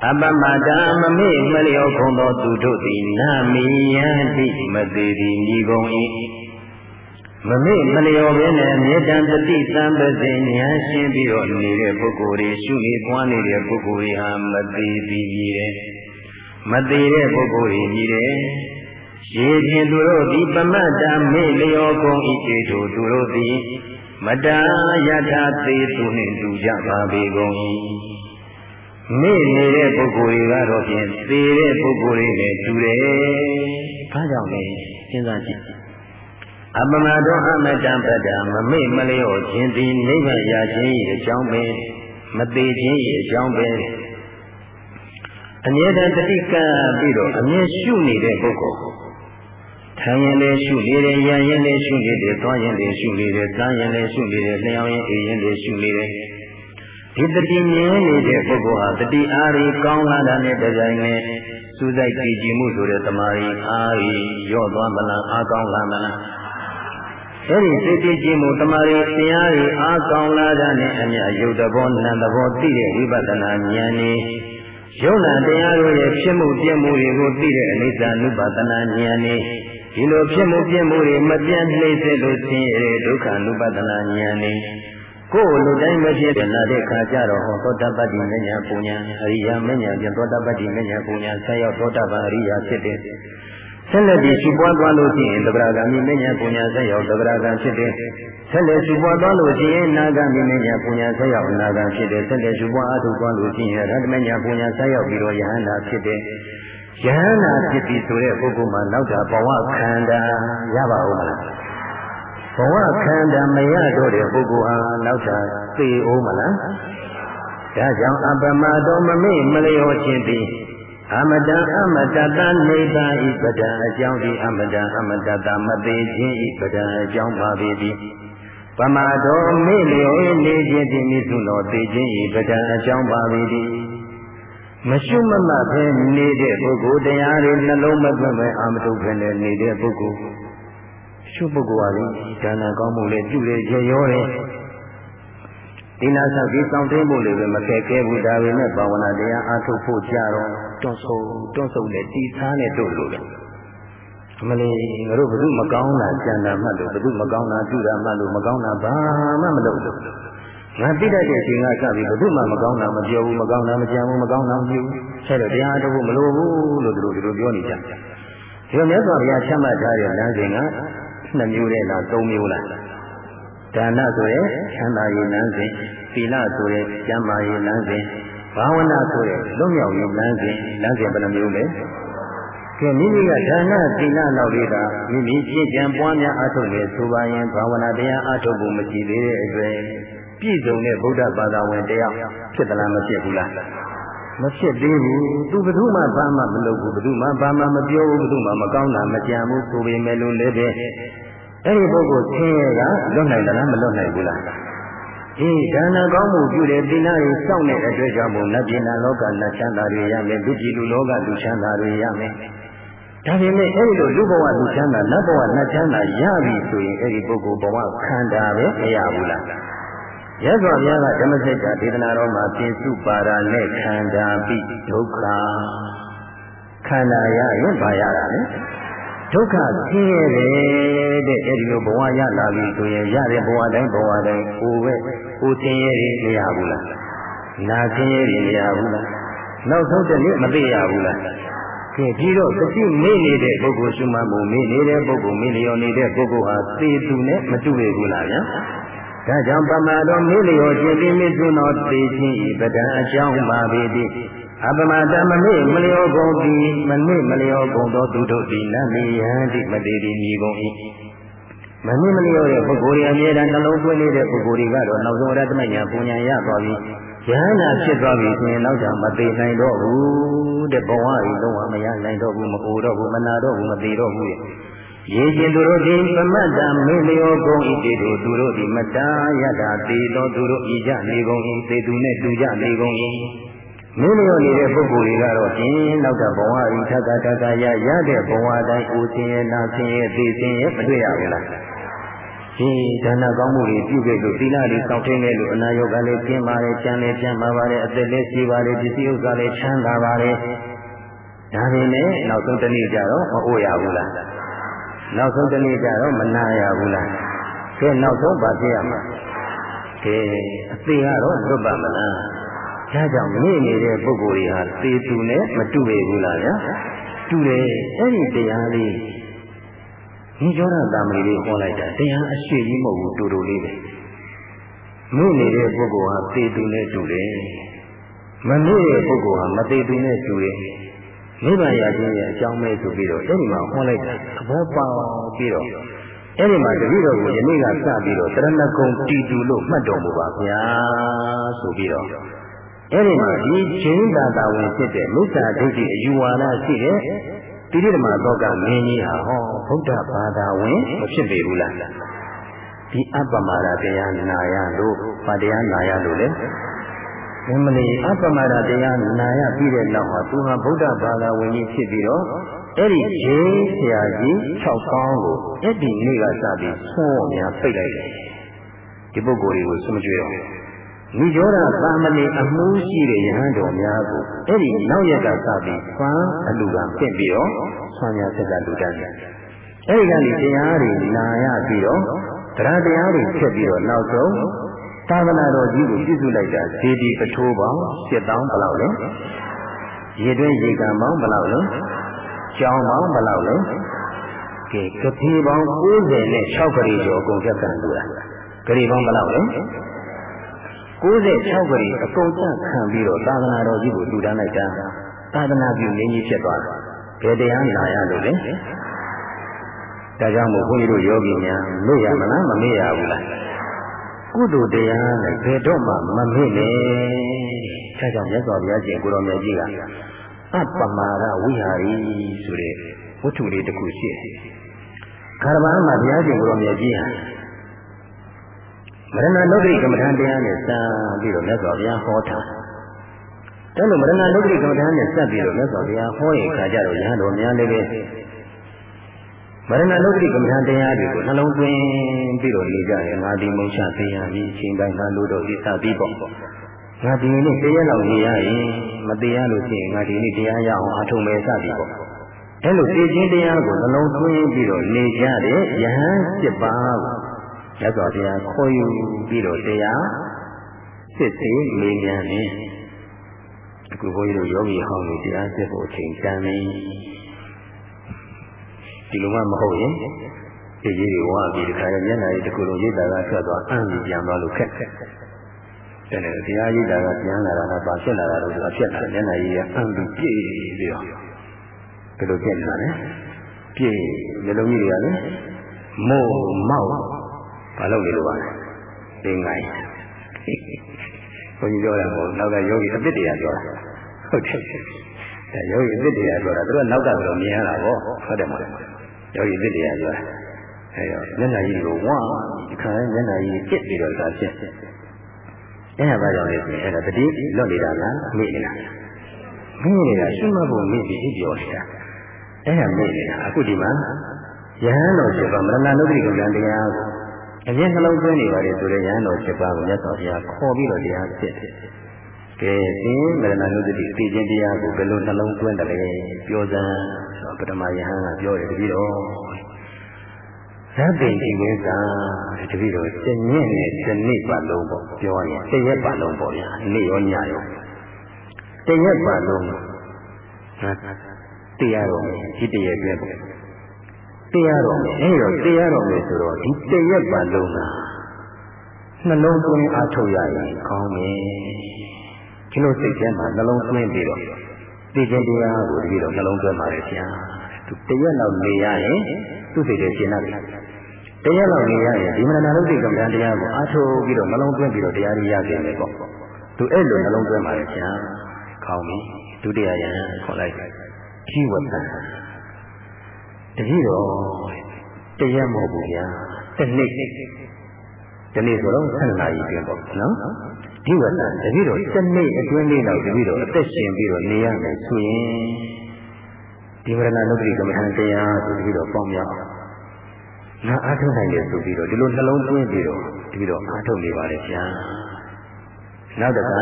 အပမတာမမေ့မလျော့ခုံသောသူတို့သည်နာမီယံတိမသေးသည်ညီကုန်၏မမေ့မလျော့ဘဲနဲ့မြေတံတတိသံပစေဉာဏ်ရှင်းပြီးတော့နေတဲ့ပုဂ္ဂိုလ်တွေရှုနေပွားနေတဲ့ပုဂ္ဂိုလ်တွေဟာမသေးသည်ကြီးတယ်မသေးတဲ့ပုဂ္ဂိုလ်တွေကြီးတယ်ရေခြင်းသူတို့ဒီပမတ္တမေ့လျော့ကုန်၏တေတို့သူတို့သည် မတ္တယထာသေးသူနှင့်တူကြပါပေကုန်၏ မေ့နေတဲ့ပုဂ္ဂိုလ်တွေကတော့ဖြင့်သေတဲ့ပုဂ္ဂိုလ်တွေနဲ့တူတယ်။ဘာကြောင့်လဲစဉ်းစားကြည့်။အပမတောအမတံပတ္တမမေ့မလျော့ခြင်းသည်နိဗ္ဗာန်ရခြင်း၏အကြောင်းပဲမသေးခြင်း၏အကြောင်းပဲအမြဲတမ်းတတိကပြီးတော့အမြဲရှုနေတဲ့ပုဂ္ဂိုလ်ထိုင်ရင်လည်းရှုနေတယ်ရရင်လည်းရှုနေတယ်သွားရင်လည်းရှုနေတယ်စားရင်လည်းရှုနေတယ်လျှောင်းရင်အေးရင်လည်းရှုနေတယ် ဒီတတိမြဲနေတဲ့ပုဂ္ဂိုလ်ဟာတတိအားရီကောင်းလာတာနဲ့တကြိုင်နဲ့စူးစိုက်ကြည်ကြည်မှုဆိုတဲ့တမာရီအားရီရော့သွားမလားအားကောင်းလာမလားအဲ့ဒီစိတ်ကြည်ကြည်မှုတမာရီတရားရီအားကောင်းလာတာနဲ့အမြရုပ်တဘောနံတဘောသိတဲ့ဝိပဿနာဉာဏ်ဤယုံနာတရားတို့ရဲ့ဖြစ်မှုပြမှုတွေကိုသိတဲ့အနိစ္စနုပါဒနာဉာဏ်ဤဒီလိုဖြစ်မှုပြမှုတွေမပြတ်နှိမ့်စေလို့ဆင်းရဲဒုက္ခနုပါဒနာဉာဏ်ဤ ကိုယ်လူတိုင်းမဖြစ်တဲ့လာတဲ့ခါကျတော့ဟောသောတပတ္တိမညာပူညာအရိယာမညာပြန်သောတပတ္တိမညာပူညာဆက်ရောက်သောတပန်အရိယာဖြစ်တဲ့ဆက်လက်ပြီးရှိပွားသွားလို့ရှိရင်သဗ္ဗရာဂမိမညာပူညာဆက်ရောက်သဗ္ဗရာဂံဖြစ်တဲ့ဆက်လက်ရှိပွားသွားလို့ရှိရင်နာဂမိမညာပူညာဆက်ရောက်နာဂံဖြစ်တဲ့ဆက်လက်ရှိပွားအထုသွားလို့ရှိရင်ရတ္တမညာပူညာဆက်ရောက်ပြီးတော့ယဟန္တာဖြစ်တဲ့ယဟန္တာဖြစ်ပြီးဆိုတဲ့ပုဂ္ဂိုလ်မှာနောက်တာဘဝခန္ဓာရပါဦးမလား ဘဝခန္ဓာမရတော့တဲ့ပုဂ္ဂိုလ်ဟာနောက်တာသိအောင်မလားဒါကြောင့်အပမတော်မမေ့မလျော့ခြင်းသည်အမတံအမတတနေပါဤပဒံအကြောင်းဒီအမတံအမတတမသေးခြင်းဤပဒံအကြောင်းပါပေသည်ပမာတော်မေ့လျော့နေခြင်းသည်မိသုတော်သိခြင်းဤပဒံအကြောင်းပါပေသည်မရှုမမှတ်ဘဲနေတဲ့ပုဂ္ဂိုလ်တရားတွေနှလုံးမသွင်းပဲအာမထုတ်ဘဲနေတဲ့ပုဂ္ဂိုလ် ရှုပုဂ္ဂိုလ်ဟာလေဒါနကောင်းမှုလည်းပြုလေရရောတယ်ဒီနာဆောက်ပြီးစောင့်သိမှုလည်းပဲမကဲကဲဘူးဒါပေမဲ့ဘာဝနာတရားအားထုတ်ဖို့ကြတော့တွန့်ဆုံတွန့်ဆုံနဲ့တည်သားနဲ့တို့လို့လေအမလေးငါတို့ဘု து မကောင်းတာကြံတာမှတ်လို့ဘု து မကောင်းတာပြုတာမှတ်လို့မကောင်းတာဘာမှမလုပ်လို့ငါသိတတ်တဲ့အချိန်ကစပြီးဘု து မှမကောင်းတာမပြောဘူးမကောင်းတာမကြံဘူးမကောင်းတာမပြုဘူးဆက်တော့တရားထုတ်ဖို့မလိုဘူးလို့တို့တို့ပြောနေကြတယ်ဒီလိုမြတ်စွာဘုရားချမှတ်ထားတဲ့လမ်းစဉ်က နှစ်မျိုးတဲ့လားသုံးမျိုးလားဒါနဆိုရဲချမ်းသာရေးလမ်းစဉ်သီလဆိုရဲကျမ်းမာရေးလမ်းစဉ်ဘာဝနာဆိုရဲလွတ်မြောက်ရေးလမ်းစဉ်လမ်းစဉ်ဘယ်နှမျိုးလဲကကဲမိမိကဒါနသီလလောက်လေးကမိမိပြည့်ကြံပွားများအထုတ်လေဆိုပါရင်ဘာဝနာတရားအထုတ်ဖို့မရှိသေးတဲ့အတွက်ပြည့်စုံတဲ့ဗုဒ္ဓဘာသာဝင်တရားဖြစ်သလားမဖြစ်ဘူးလား မဖြစ်သေးဘူးသူဘယ်သူမှဘာမှမလုပ်ဘူးဘယ်သူမှဘာမှမပြောဘူးဘယ်သူမှမကောင်းတာမကြံဘူးဆိုပေမဲ့လို့လည်းပဲအဲ့ဒီပုဂ္ဂိုလ်ဆင်းရဲကလွတ်နိုင်သလားမလွတ်နိုင်ဘူးလားအေးဒါနကောင်းမှုပြုတဲ့သီလတွေစောင့်တဲ့အတွက်ကြောင့်မို့နတ်ပြည်နာလောကနတ်ချမ်းသာတွေရမယ်လူပြည်လူလောကလူချမ်းသာတွေရမယ်ဒါပေမဲ့အဲ့ဒီလိုလူဘဝလူချမ်းသာနတ်ဘဝနတ်ချမ်းသာရပြီဆိုရင်အဲ့ဒီပုဂ္ဂိုလ်ဘဝခန္ဓာပဲမရဘူးလား ရသော်ဘုရားကဓမ္မစကြာဒေသနာတော်မှာပြင်စုပါဒာနဲ့ခန္ဓာပိဒုက္ခခန္ဓာရရင်ဘာရတာလဲဒုက္ခဆင်းရဲတယ်တဲ့အဲဒီလိုဘဝရလာပြီဆိုရင်ရတဲ့ဘဝတိုင်းဘဝတိုင်းဟိုပဲဟိုဆင်းရဲတွေမရဘူးလားနာဆင်းရဲတွေမရဘူးလားနောက်ဆုံးတစ်နေ့မသိရဘူးလားကဲဒီတော့သတိမေ့နေတဲ့ပုဂ္ဂိုလ်ရှိမှမမေ့နေတဲ့ပုဂ္ဂိုလ်မေ့လျော်နေတဲ့ပုဂ္ဂိုလ်ဟာသေသူနဲ့မတူရဘူးလားဗျာ ဒါကြောင့်ပမာတော်မေ့လျော်ခြင်းတိမိသုနောသေခြင်းဤပဒံအကြောင်းပါပေသည်အပမတမမေ့မလျောကုန်သည်မမေ့မလျောကုန်သောသူတို့သည်နမေယံတိမသေးသည်မြည်ကုန်၏မမေ့မလျောတဲ့ပုဂ္ဂိုလ်ရဲ့အမြဲတမ်းနှလုံးသွင်းနေတဲ့ပုဂ္ဂိုလ်တွေကတော့နောက်ဆုံးရတ္တမညာပူညာရသွားပြီးယဟန္တာဖြစ်သွားပြီဆိုရင်နောက်ကြမသေးနိုင်တော့ဘူးတဲ့ဘဝကြီးလုံးဝမရနိုင်တော့ဘူးမအိုတော့ဘူးမနာတော့ဘူးမသေးတော့ဘူး ရေကျင်သူတို့သည်ပမတ္တမေလျောကုန်၏တေတို့သူတို့သည်မတားရတာသေသောသူတို့ဤကြနေကုန်၏သေသူနှင့်တူကြနေကုန်၏မင်းလျောနေတဲ့ပုဂ္ဂိုလ်တွေကတော့ကျင်းနောက်ကဘဝဤထက်ကထက်ကရရတဲ့ဘဝတိုင်းဦးဆင်းရဲနာဆင်းရဲသိဆင်းရဲမတွေ့ရဘူးလားဒီဒါနကောင်းမှုတွေပြုခဲ့လို့သီလတွေစောင့်ထင်းခဲ့လို့အနာရောဂါလည်းကျင်းပါတယ်ကျန်လည်းကျန်ပါပါတယ်အသက်လည်းရှိပါတယ်ပစ္စည်းဥစ္စာလည်းချမ်းသာပါတယ်ဒါပေမဲ့နောက်ဆုံးတစ်နေ့ကျတော့မအိုရဘူးလား နောက်ဆုံးတစ်နေ့ကျတော့မနာရဘူးလားကဲနောက်ဆုံးပါပြရမှာကဲအသေးကတော့လွတ်ပါမလားဒါကြောင့်မြင့်နေတဲ့ပုဂ္ဂိုလ်တွေဟာသေသူနဲ့မတူပေဘူးလားဗျာတူတယ်အဲ့ဒီတရားလေးဒီကြောရတာမလေးလေးဟောလိုက်တာတရားအရှိကြီးမဟုတ်ဘူးတူတူလေးပဲမြင့်နေတဲ့ပုဂ္ဂိုလ်ဟာသေသူနဲ့တူတယ်မမြင့်တဲ့ပုဂ္ဂိုလ်ဟာမသေသူနဲ့တူတယ် နိဗ္ဗာန်ရခြင်းရဲ့အကြောင်းပဲဆိုပြီးတော့အဲ့ဒီမှာဟောလိုက်တာသဘောပေါက်ပြီးတော့အဲ့ဒီမှာတပည့်တော်ကိုယနေ့ကစပြီးတော့တရဏဂုံတီတူလို့မှတ်တော်မူပါဗျာဆိုပြီးတော့အဲ့ဒီမှာဒီချင်းသာတာဝင်ဖြစ်တဲ့မိစ္ဆာဒိဋ္ဌိအယူဝါဒရှိတဲ့တိရိဓမ္မသောကမင်းကြီးဟာဟောဗုဒ္ဓဘာသာဝင်မဖြစ်ပေဘူးလားဒီအပ္ပမာဒတရားနာရလို့ဘာတရားနာရလို့လဲ အမလီအပ္ပမာဒတရားနာရပြီးတဲ့နောက်မှာသူဟာဗုဒ္ဓဘာသာဝင်ကြီးဖြစ်ပြီးတော့အဲ့ဒီဂျေးဆရာကြီး6ကောင်းကိုအဲ့ဒီနေ့ကစပြီးဆွေးများပိတ်လိုက်တယ်ဒီပုဂ္ဂိုလ်တွေကိုဆွမကြွတော့မိကျောတာသာမဏေအမှုရှိတဲ့ယဟန်တော်များကိုအဲ့ဒီနောက်ရက်ကစပြီးဆွမ်းအလူကပြင့်ပြီးတော့ဆွမ်းများဆက်ကလူတန်းတယ်အဲ့ဒီကနေတရားတွေနာရပြီးတော့တရားတရားတွေဖြစ်ပြီးတော့နောက်ဆုံး သာသနာတော်ကြီးကိုပြုစုလိုက်တာဇေဒီပထိုးပေါင်း7000ဘလောက်လဲရေတွင်းရေကံပေါင်းဘလောက်လဲကျောင်းပေါင်းဘလောက်လဲကဲကတိပေါင်း90နဲ့6ကလေးကျော်အကုန်ပြတ်ကန်လို့လားကလေးပေါင်းဘလောက်လဲ96ကလေးအကုန်စခံပြီးတော့သာသနာတော်ကြီးကိုလူတန်းလိုက်တာသာသနာပြုရင်းကြီးဖြစ်သွားတယ်ဘယ်တရားနာရလို့လဲဒါကြောင့်မို့ဘုန်းကြီးတို့ယောဂီများမေ့ရမလားမမေ့ရဘူးလား ကုသိုလ်တရားနဲ့ဘယ်တော့မှမမေ့နဲ့ဒါကြောင့်မြတ်စွာဘုရားရှင်ကိုရောင်မြတ်ကြီးကအပ္ပမာရဝိဟာရီဆိုတဲ့ဝတ္ထုလေးတစ်ခုရှိတယ်ခါရမမှာဘုရားရှင်ကိုရောင်မြတ်ကြီးဟာမရဏလုတ်တိကမ္မထံတရားနဲ့စပြီးတော့မြတ်စွာဘုရားဟောထားတယ်လို့မရဏလုတ်တိကမ္မထံနဲ့ဆက်ပြီးတော့မြတ်စွာဘုရားဟောရင်ခါကြတော့ရဟန်းတော်များလည်းပဲ မရဏလုတ်တိကမ္မထံတရားတွေကိုနှလုံးသွင်းပြီးတော့နေကြတယ်ငါဒီမုံချသိရပြီအချိန်တိုင်းငါလို့တော့ဒီစပြီးပေါ့ငါဒီနေ့တရားလောက်နေရရင်မတရားလို့ရှိရင်ငါဒီနေ့တရားရအောင်အထုံးမဲ့စပြီးပေါ့အဲလိုသိချင်းတရားကိုနှလုံးသွင်းပြီးတော့နေကြတဲ့ယဟန်7ပါးကိုရသော်တရားခေါ်ယူပြီးတော့တရားစစ်စေးမေးမြန်းနေအခုဘုန်းကြီးတို့ယောဂီဟောင်းတွေတရားစစ်ဖို့အချိန်တန်ပြီ ဒီလိုမှမဟုတ်ရင်ဒီကြီးတွေဝါပြီးဒီခါရမျက်နှာကြီးတစ်ခုလုံးရိတ်တာကထွက်သွားအံ့ပြီးပြန်သွားလို့ခက်ခက်တယ်လေတရားရိတ်တာကပြန်လာတာကပါဖြစ်လာတာလို့ဆိုအဖြစ်လာမျက်နှာကြီးကအံ့ပြီးပြည့်ပြီးတော့ဘယ်လိုဖြစ်နေတာလဲပြည့်မျိုးလုံးကြီးတွေကလည်းမို့မောက်ဘာလို့လဲလို့ပါလဲသင်္ကိုင်းဘုန်းကြီးပြောတာမဟုတ်နောက်ကယောဂီအစ်စ်တရားပြောတာဟုတ်တယ်အဲယောဂီအစ်စ်တရားပြောတာသူကနောက်ကဆိုတော့မြင်ရတာပေါ့ဟုတ်တယ်မဟုတ် ယောဂီအစ်စ်တရားပြောတာအဲတော့မျက်နှာကြီးကိုဝါဒီခါမျက်နှာကြီးပြစ်ပြီးတော့သာဖြစ်အဲဒါဘာကြောင့်လဲဆိုရင်အဲ့ဒါတတိလွတ်နေတာလားမိနေတာမိနေတာရှိမှဖို့မိပြီးပြောနေတာအဲ့ဒါမိနေတာအခုဒီမှာယဟန်တော်ရှိပါမရဏနုပ္ပိကံတရားကိုအရင်နှလုံးသွင်းနေပါလေဆိုတဲ့ယဟန်တော်ရှိပါကိုမြတ်စွာဘုရားခေါ်ပြီးတော့တရားဖြစ်တယ် ကဲဒီမရဏနုပ္ပိသိခြင်းတရားကိုဘယ်လိုနှလုံးသွင်းတယ်လဲပြောစမ်းဆိုပထမယဟန်ကပြောတယ်တပည့်တော်သဗ္ဗေဒီဝိသတပည့်တော်တညင့်နဲ့တနေ့ပတ်လုံးပေါ့ပြောရင်တရက်ပတ်လုံးပေါ့ဗျာနေ့ရောညရောတရက်ပတ်လုံးတရားတော်ဒီတရက်ပြည့်ပေါ့တရားတော်မယ်အဲတော့တရားတော်မယ်ဆိုတော့ဒီတရက်ပတ်လုံးကနှလုံးသွင်းအားထုတ်ရရင်ကောင်းမယ် ဒီလိုစိတ်ထဲမှာနှလုံးသွင်းပြီးတော့သိခြင်းတရားကိုပြီးတော့နှလုံးသွင်းပါလေဆရာသူတရက်လောက်နေရရင်သူ့စိတ်ထဲရှင်းရတယ်တရက်လောက်နေရရင်ဒီမရဏလုတ်တိကံတရားကိုအားထုတ်ပြီးတော့နှလုံးသွင်းပြီးတော့တရားရရပြန်လေပေါ့သူအဲ့လိုနှလုံးသွင်းပါလေဆရာကောင်းပြီဒုတိယယံခေါ်လိုက်ជីဝတ္တတတိတော့တရက်မဟုတ်ဘူးဗျာတစ်နေ့ဒီနေ့ဆိုတော့7နာရီအတွင်းပေါ့နော် ဒီဝတ္တတတိတော့တစ်နေ့အတွင်းလေးတော့တတိတော့အသက်ရှင်ပြီးတော့နေရမယ်ဆိုရင်ဒီဝရဏနုပ္ပိကမ္မထံတရားဆိုတတိတော့ပေါင်းများနာအားထုတ်နိုင်တယ်ဆိုပြီးတော့ဒီလိုနှလုံးသွင်းပြီးတော့တတိတော့အားထုတ်နေပါလေဗျာနောက်တစ်ခါ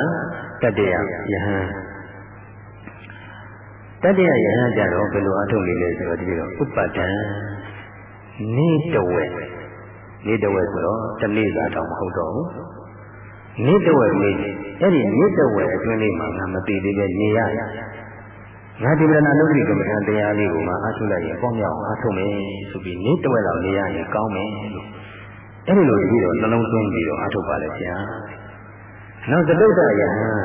တတ္တယယဟန်တတ္တယယဟန်ကြတော့ဘယ်လိုအထုတ်နေလဲဆိုတော့ဒီလိုဥပ္ပဒံနေတဝဲနေတဝဲဆိုတော့တနေ့သာတော့မဟုတ်တော့ဘူး နေတဝဲနေအဲ့ဒီနေတဝဲအတွင်းလေးမှာငါမတည်သေးပဲနေရရငါဒီဗရဏနုပ္ပိကမ္မထံတရားလေးကိုမှအားထုတ်လိုက်ရင်ပေါင်းမြောက်အားထုတ်မယ်ဆိုပြီးနေတဝဲလောက်နေရရင်ကောင်းမယ်လို့အဲ့ဒီလိုပြီးတော့နှလုံးသွင်းပြီးတော့အားထုတ်ပါလေဗျာနောက်သတုတ္တယဟန်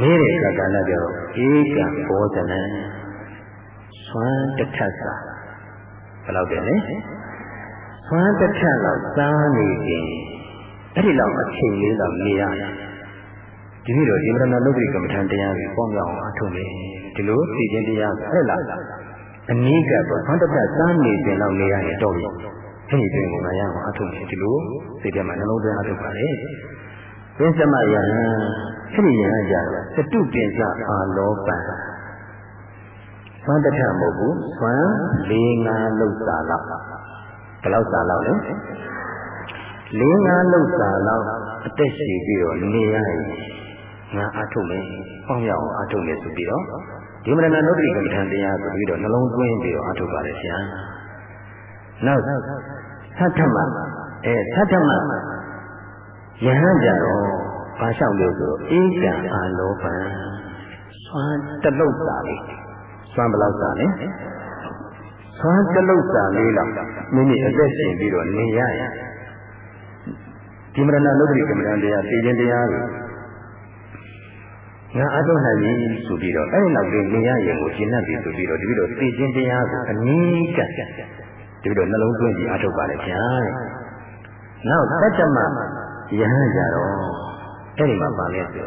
မေးတဲ့အခါကလည်းပြောဧကဘောဇနံသွမ်းတစ်ထပ်စာဘယ်လောက်တယ်လဲသွမ်းတစ်ထပ်လောက်စားနေခြင်း အဲ့ဒီလောက်အချိန်လေးတော့နေရတယ်ဒီလိုတော့ဒီမရဏလုတ်တိကမ္မထံတရားကိုပေါင်းပြအောင်အထုံးနေဒီလိုသိခြင်းတရားအဲ့လားအနည်းကတော့သွမ်းတစ်ထပ်စားနေခြင်းလောက်နေရရင်တော့ပြီအဲ့ဒီတွင်ကိုငါရအောင်အထုံးနေဒီလိုစိတ်ထဲမှာနှလုံးသွင်းအထုံးပါလေပင်စမယဟန်အဲ့ဒီယဟန်ကြတော့သတုပင်စအာလောပံသွမ်းတစ်ထပ်မဟုတ်ဘူးသွမ်း၄၅လောက်စာလောက်ဘယ်လောက်စာလောက်လဲ ၄၅လောက်စာလောက်အသက်ရှည်ပြီးတော့နေရရင်ငါအထုတ်မယ်ပေါင်းရအောင်အထုတ်မယ်ဆိုပြီးတော့ဒီမရဏနုဒ္ဓိကမ္မထံတရားဆိုပြီးတော့နှလုံးသွင်းပြီးတော့အထုတ်ပါလေဆရာနောက်သတ္ထမအဲသတ္ထမယဟန်ကြတော့ဘာလျှောက်လို့ဆိုဧကံအာလောပံသွမ်းတလုတ်စာလေးသွမ်းဘယ်လောက်စာလဲသွမ်းတလုတ်စာလေးလောက်မိမိအသက်ရှင်ပြီးတော့နေရရင် ဒီမရဏလုတ်တိကမ္မဋ္ဌာန်းတရားသိခြင်းတရားကိုငါအထုတ်နိုင်ပြီဆိုပြီးတော့အဲ့ဒီနောက်လေးနေရရင်ကိုရှင်းတတ်ပြီဆိုပြီးတော့ဒီလိုသိခြင်းတရားကိုအနည်းကဒီလိုနှလုံးသွင်းပြီးအထုတ်ပါလေဗျာနောက်သတ္တမယဟန်ကြတော့အဲ့ဒီမှာပါလဲဆို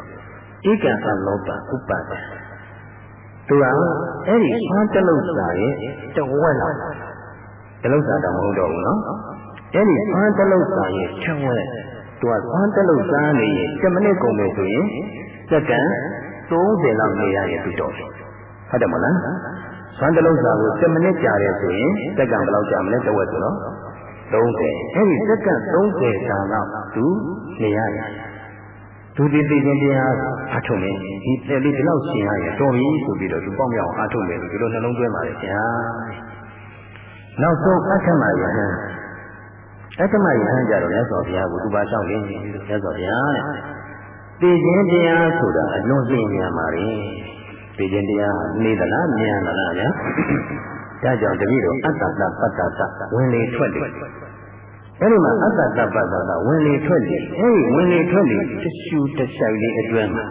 ဧကံအလောဘဥပ္ပဒံသူကအဲ့ဒီဆွမ်းတလုစာရဲ့တဝက်လောက်တလုစာတော့မဟုတ်တော့ဘူးနော်အဲ့ဒီဆွမ်းတလုစာရဲ့တဝက် သူကဆွမ်းတလုစာနေရင်7မိနစ်ကုန်မယ်ဆိုရင်စက္ကန့်30လောက်နေရရင်သူတော့ဟုတ်တယ်မလားဆွမ်းတလုစာကို7မိနစ်ကြာတယ်ဆိုရင်စက္ကန့်ဘယ်လောက်ကြာမလဲတဝက်ဆိုတော့30အဲ့ဒီစက္ကန့်30ကြာတော့သူနေရတယ်သူဒီသိခြင်းတရားအထုံးနေဒီတယ်လေးဒီလောက်ရှင်းရရင်တော်ပြီဆိုပြီးတော့သူပေါက်မြောက်အထုံးနေလို့ဒီလိုနှလုံးသွင်းပါလေဗျာနောက်ဆုံးအထမယဟန် အထမယဟန်ကြတော့မြတ်စွာဘုရားကိုသူပါလျှောက်ရင်းမြတ်စွာဘုရားတဲ့သိခြင်းတရားဆိုတာအလွန်သိဉာဏ်ပါလေသိခြင်းတရားနေသလားမြန်သလားဗျာဒါကြောင့်တပည့်တော်အတ္တတပတ္တတဝင်လေထွက်လေအဲ့ဒီမှာအတ္တတပ္ပတကဝင်လေထွက်လေအဲ့ဒီဝင်လေထွက်လေတရှူတဆိုင်လေးအတွင်းမှာ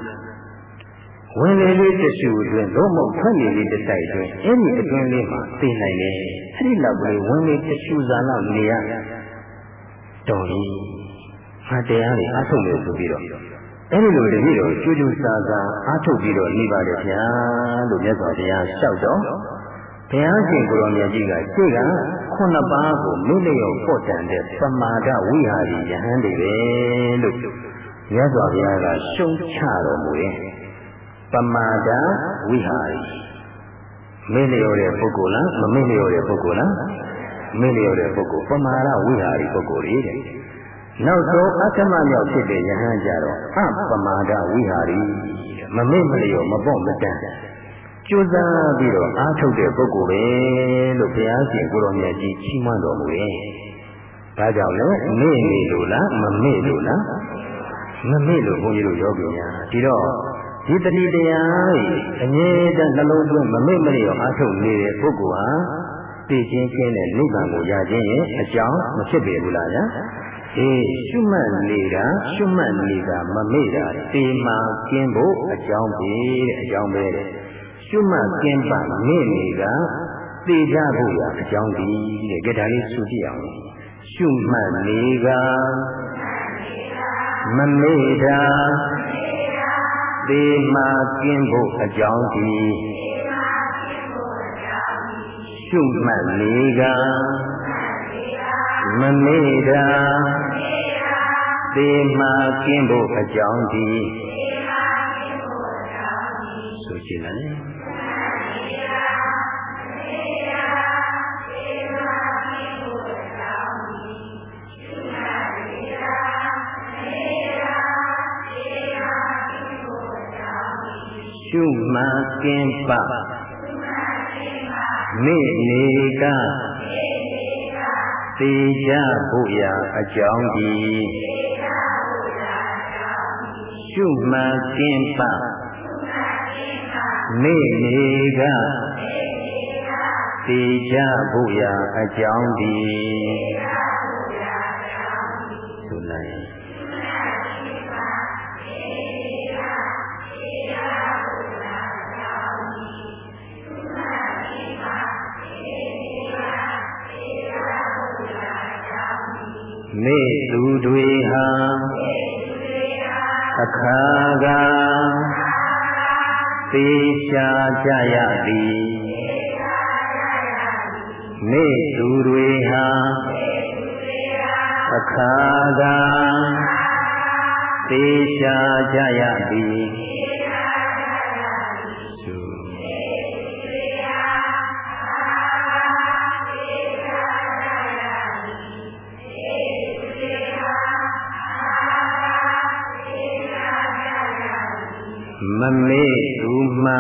ဝဝင်လေလေးတရှူအတွင်းလို့မဟုတ်ထွက်လေလေးတစ်တိုက်အတွင်းအဲ့ဒီအတွင်းလေးမှာသိနိုင်တယ်အဲ့ဒီလောက်ကလေးဝင်လေတရှူစာလောက်နေရ တော်ပြီငါတရားလေးအထုတ်လို့ဆိုပြီးတော့အဲ့ဒီလိုတတိတော့ကျူးကျူးစာစာအားထုတ်ပြီးတော့နေပါတယ်ဗျာလို့မြတ်စွာဘုရားလျှောက်တော့ဘုရားရှင်ကိုရောင်မြတ်ကြီးကရှေ့ကခုနှစ်ပါးကိုမိလျော်ပို့တန်တဲ့ပမာဒဝိဟာရီယဟန်တွေပဲလို့မြတ်စွာဘုရားကရှုံချတော်မူရဲ့ပမာဒဝိဟာရီမိလျော်တဲ့ပုဂ္ဂိုလ်လားမမိလျော်တဲ့ပုဂ္ဂိုလ်လား မိလျော်တဲ့ပုဂ္ဂိုလ်ပမာဒဝိဟာရီပုဂ္ဂိုလ်ကြီးတဲ့နောက်ဆုံးအတ္တမမြောက်ဖြစ်တဲ့ယဟန်ကြတော့အပမာဒဝိဟာရီမမေ့မလျော်မပေါ့မတန်ကြိုးစားပြီးတော့အားထုတ်တဲ့ပုဂ္ဂိုလ်ပဲလို့ဘုရားရှင်ကိုရောမြတ်ကြီးချီးမွမ်းတော်မူရဲ့။ဒါကြောင့်လည်းမေ့နေလို့လားမမေ့လို့လားမမေ့လို့ဘုန်းကြီးတို့ယောဂီများဒီတော့ဒီတတိတရားအငြိတနှလုံးသွင်းမမေ့မလျော်အားထုတ်နေတဲ့ပုဂ္ဂိုလ်ဟာ သိချင်းချင်းနဲ့နိဗ္ဗာန်ကိုရခြင်းရဲ့အကြောင်းမဖြစ်ပေဘူးလားဗျာ။အေးရှုမှတ်နေတာရှုမှတ်နေတာမမေ့တာတေမာကျင်းဖို့အကြောင်းပဲတဲ့အကြောင်းပဲတဲ့ရှုမှတ်ကျင်းပါမေ့နေတာသိကြဖို့ရအကြောင်းဒီတဲ့ကြဒါလေးဆိုကြည့်အောင်ရှုမှတ်နေကမမေ့တာသေမာကျင်းဖို့အကြောင်းဒီ ရှုမှတ်နေကမမေ့တာသေမာကျင်းဖို့အကြောင်းဒီဆိုကြည့်လိုက်ရှုမှန်ကင်းပ မေ့နေကသေချဖို့ရာအကြောင်းဒီရှုမှန်ကင်းပမေ့နေကသေချဖို့ရာအကြောင်းဒီ မေသူတွေဟာအခါကသေချာကြရသည်မေသူတွေဟာအခါကသေချာကြရသည် မမေ့သူမှ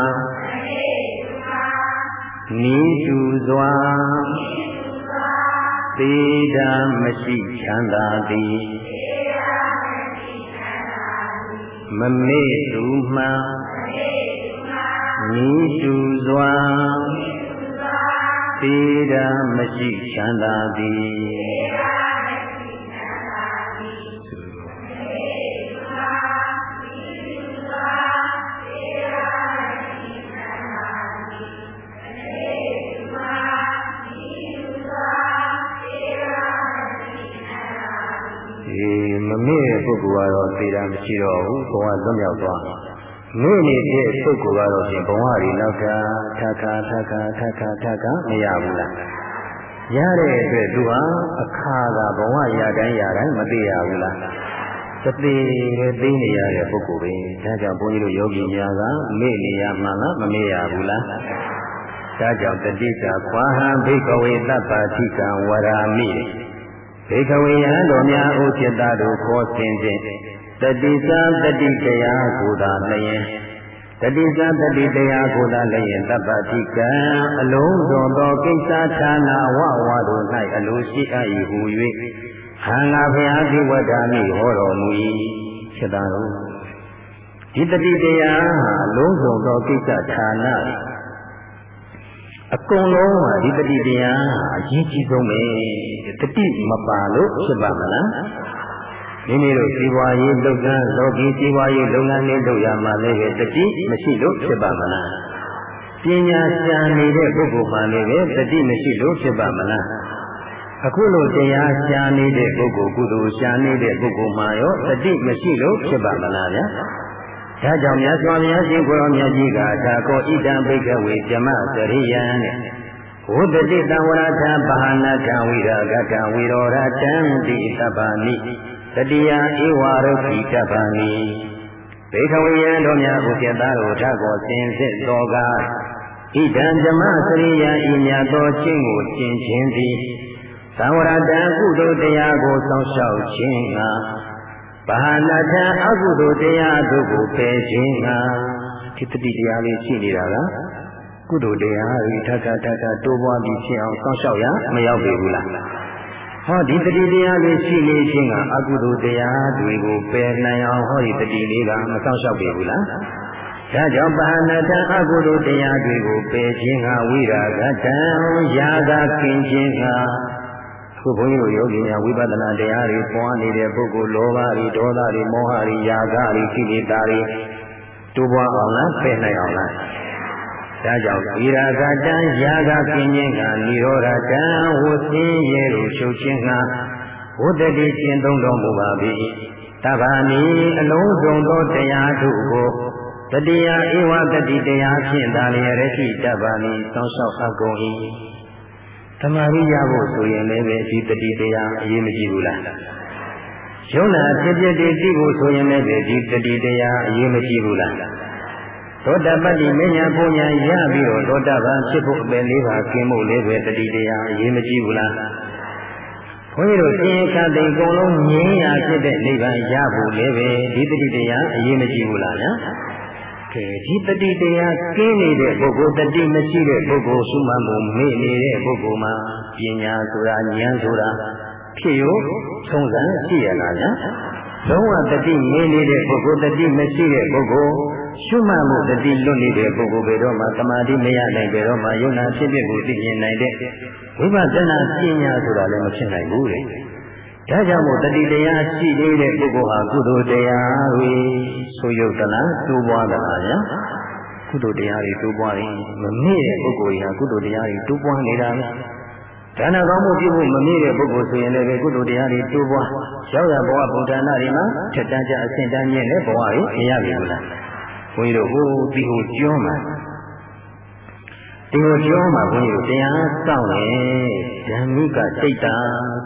နီးသူစွာသေတာမရှိချမ်းသာသည်မမေ့သူမှနီးသူစွာသေတာမရှိချမ်းသာသည် ပုဂ္ဂိုလ်ကတော့သေတာမရှိတော့ဘူးဘဝလွတ်မြောက်သွားမိနေတဲ့ပုဂ္ဂိုလ်ကတော့ဖြင့်ဘဝတွေနောက်ကထခါထခါထခါထခါမရဘူးလားရတဲ့အတွက်သူဟာအခါကဘဝရတိုင်းရတိုင်းမသိရဘူးလားသတိနဲ့သိနေရတဲ့ပုဂ္ဂိုလ်ပဲဒါကြောင့်ဘုန်းကြီးတို့ယောဂီများကမေ့နေရမှလားမမေ့ရဘူးလားဒါကြောင့်တတိကခွာဟံဘိကဝေတပ္ပတိကံဝရာမိ ဘေခဝေယံတော်များဥจิตတို့ခေါ်ဆင်းခြင်းတတိသာတတိတရားကိုသာလျင်တတိသာတတိတရားကိုသာလျင်တပ္ပတိကံအလုံးစုံသောကိစ္စဌာနဝဝတို့၌အလိုရှိအပ်၏ဟူ၍ခန္ဓာဘုရားဒီဝဒ္ဓမိဟောတော်မူ၏ဖြစ်တာတော့ဒီတတိတရားအလုံးစုံသောကိစ္စဌာန အကုန်လုံးဟာဒီတတိတရားအရေးကြီးဆုံးပဲတတိမပါလို့ဖြစ်ပါမလားမိမိတို့စီးပွားရေးလုပ်ငန်းလောကီစီးပွားရေးလုပ်ငန်းလေးလုပ်ရမှလည်းပဲတတိမရှိလို့ဖြစ်ပါမလားပညာရှာနေတဲ့ပုဂ္ဂိုလ်မှလည်းပဲတတိမရှိလို့ဖြစ်ပါမလားအခုလိုတရားရှာနေတဲ့ပုဂ္ဂိုလ်ကုသိုလ်ရှာနေတဲ့ပုဂ္ဂိုလ်မှရောတတိမရှိလို့ဖြစ်ပါမလားဗျာ ဒါကြောင့်မြတ်စွာဘုရားရှင်ကိုရောမြတ်ကြီးကသာကောဣဒံဘိကဝေဇမစရိယံတဲ့ဝုဒတိတံဝရထဘာနာထဝိရာဂတံဝိရောဓတံတိသဗ္ဗာနိတတိယဧဝရုခိတဗ္ဗာနိဘေခဝေယံတို့များဥစ္စတာတို့ထကောစင်စစ်တော်ကဣဒံဇမစရိယံဤမြတ်သောခြင်းကိုကျင့်ခြင်းသည်သံဝရတံကုသိုလ်တရားကိုစောင့်ရှောက်ခြင်းက ဘာနာထအကုသိုလ်တရားတို့ကိုပယ်ခြင်းကဒီတတိတရားလေးရှိနေတာကကုသိုလ်တရားတွေထပ်ထပ်ထပ်ထပ်တိုးပွားပြီးဖြစ်အောင်စောင့်ရှောက်ရမရောက်ပြီဘူးလားဟောဒီတတိတရားလေးရှိနေခြင်းကအကုသိုလ်တရားတွေကိုပယ်နိုင်အောင်ဟောဒီတတိလေးကမစောင့်ရှောက်ပြီဘူးလားဒါကြောင့်ပါဏတအကုသိုလ်တရားတွေကိုပယ်ခြင်းကဝိရာဂတံယာကကင်းခြင်းက ခုဘုန်းကြီးတို့ယောဂီများဝိပဿနာတရားတွေပွားနေတဲ့ပုဂ္ဂိုလ်လောဘတွေဒေါသတွေမောဟတွေယာကတွေကိလေသာတွေတိုးပွားအောင်လားဖယ်နိုင်အောင်လားဒါကြောင့်ဝိရာဂတံယာကကင်းခြင်းကនិရောဓတံဝဆင်းရဲလို့ချုပ်ခြင်းကဝတ္တိကျင့်သုံးတော်မူပါ၏တဗ္ဗာနိအလုံးစုံသောတရားတို့ကိုတတိယဧဝတတိတရားဖြင့်သာလျက်ရရှိတဗ္ဗာနိသောလျှောက်အပ်ကုန်၏ တမာရိရဖို့ဆိုရင်လည်းပဲဒီတတိတရားအရေးမကြီးဘူးလားယုံနာဖြစ်ဖြစ်တည်သိဖို့ဆိုရင်လည်းပဲဒီတတိတရားအရေးမကြီးဘူးလားသောတပတ္တိမညာပူညာရပြီးတော့သောတပန်ဖြစ်ဖို့အပင်လေးပါကျင်းဖို့လည်းပဲတတိတရားအရေးမကြီးဘူးလားဘုန်းကြီးတို့သင်္ခါတိအကုန်လုံးငြင်းရဖြစ်တဲ့နိဗ္ဗာန်ရဖို့လည်းပဲဒီတတိတရားအရေးမကြီးဘူးလား ညာကဲဒီတတိတရားကင်းနေတဲ့ပုဂ္ဂိုလ်တတိမရှိတဲ့ပုဂ္ဂိုလ်ရှုမှတ်မှုမေ့နေတဲ့ပုဂ္ဂိုလ်မှာပညာဆိုတာဉာဏ်ဆိုတာဖြစ်ရောသုံးစံရှိရလားညာလုံးဝတတိမေ့နေတဲ့ပုဂ္ဂိုလ်တတိမရှိတဲ့ပုဂ္ဂိုလ်ရှုမှတ်မှုတတိလွတ်နေတဲ့ပုဂ္ဂိုလ်ဘယ်တော့မှတမာတိမရနိုင်ဘယ်တော့မှယုံနာဖြစ်ဖြစ်ကိုသိမြင်နိုင်တဲ့ဝိပဿနာပညာဆိုတာလည်းမဖြစ်နိုင်ဘူးလေ ဒါကြောင့်မို့တတိတရားရှိနေတဲ့ပုဂ္ဂိုလ်ဟာကုသိုလ်တရားတွေဆိုရုပ်သလားတိုးပွားသလားညာကုသိုလ်တရားတွေတိုးပွားရင်မမေ့တဲ့ပုဂ္ဂိုလ်ကြီးဟာကုသိုလ်တရားတွေတိုးပွားနေတာပဲဒါနကောင်းမှုပြုဖို့မမေ့တဲ့ပုဂ္ဂိုလ်ဆိုရင်လည်းကုသိုလ်တရားတွေတိုးပွားရောက်ရဘဝဗုဒ္ဓနာတွေမှာထက်တန်းကြအဆင့်တန်းမြင့်တဲ့ဘဝတွေမရပြီဘူးလားဘုန်းကြီးတို့ဟိုဒီဟိုကျွန်းမှာဒီဟိုကျွန်းမှာဘုန်းကြီးတို့တရားစောင့်နေဓမ္မိကစိတ်တာ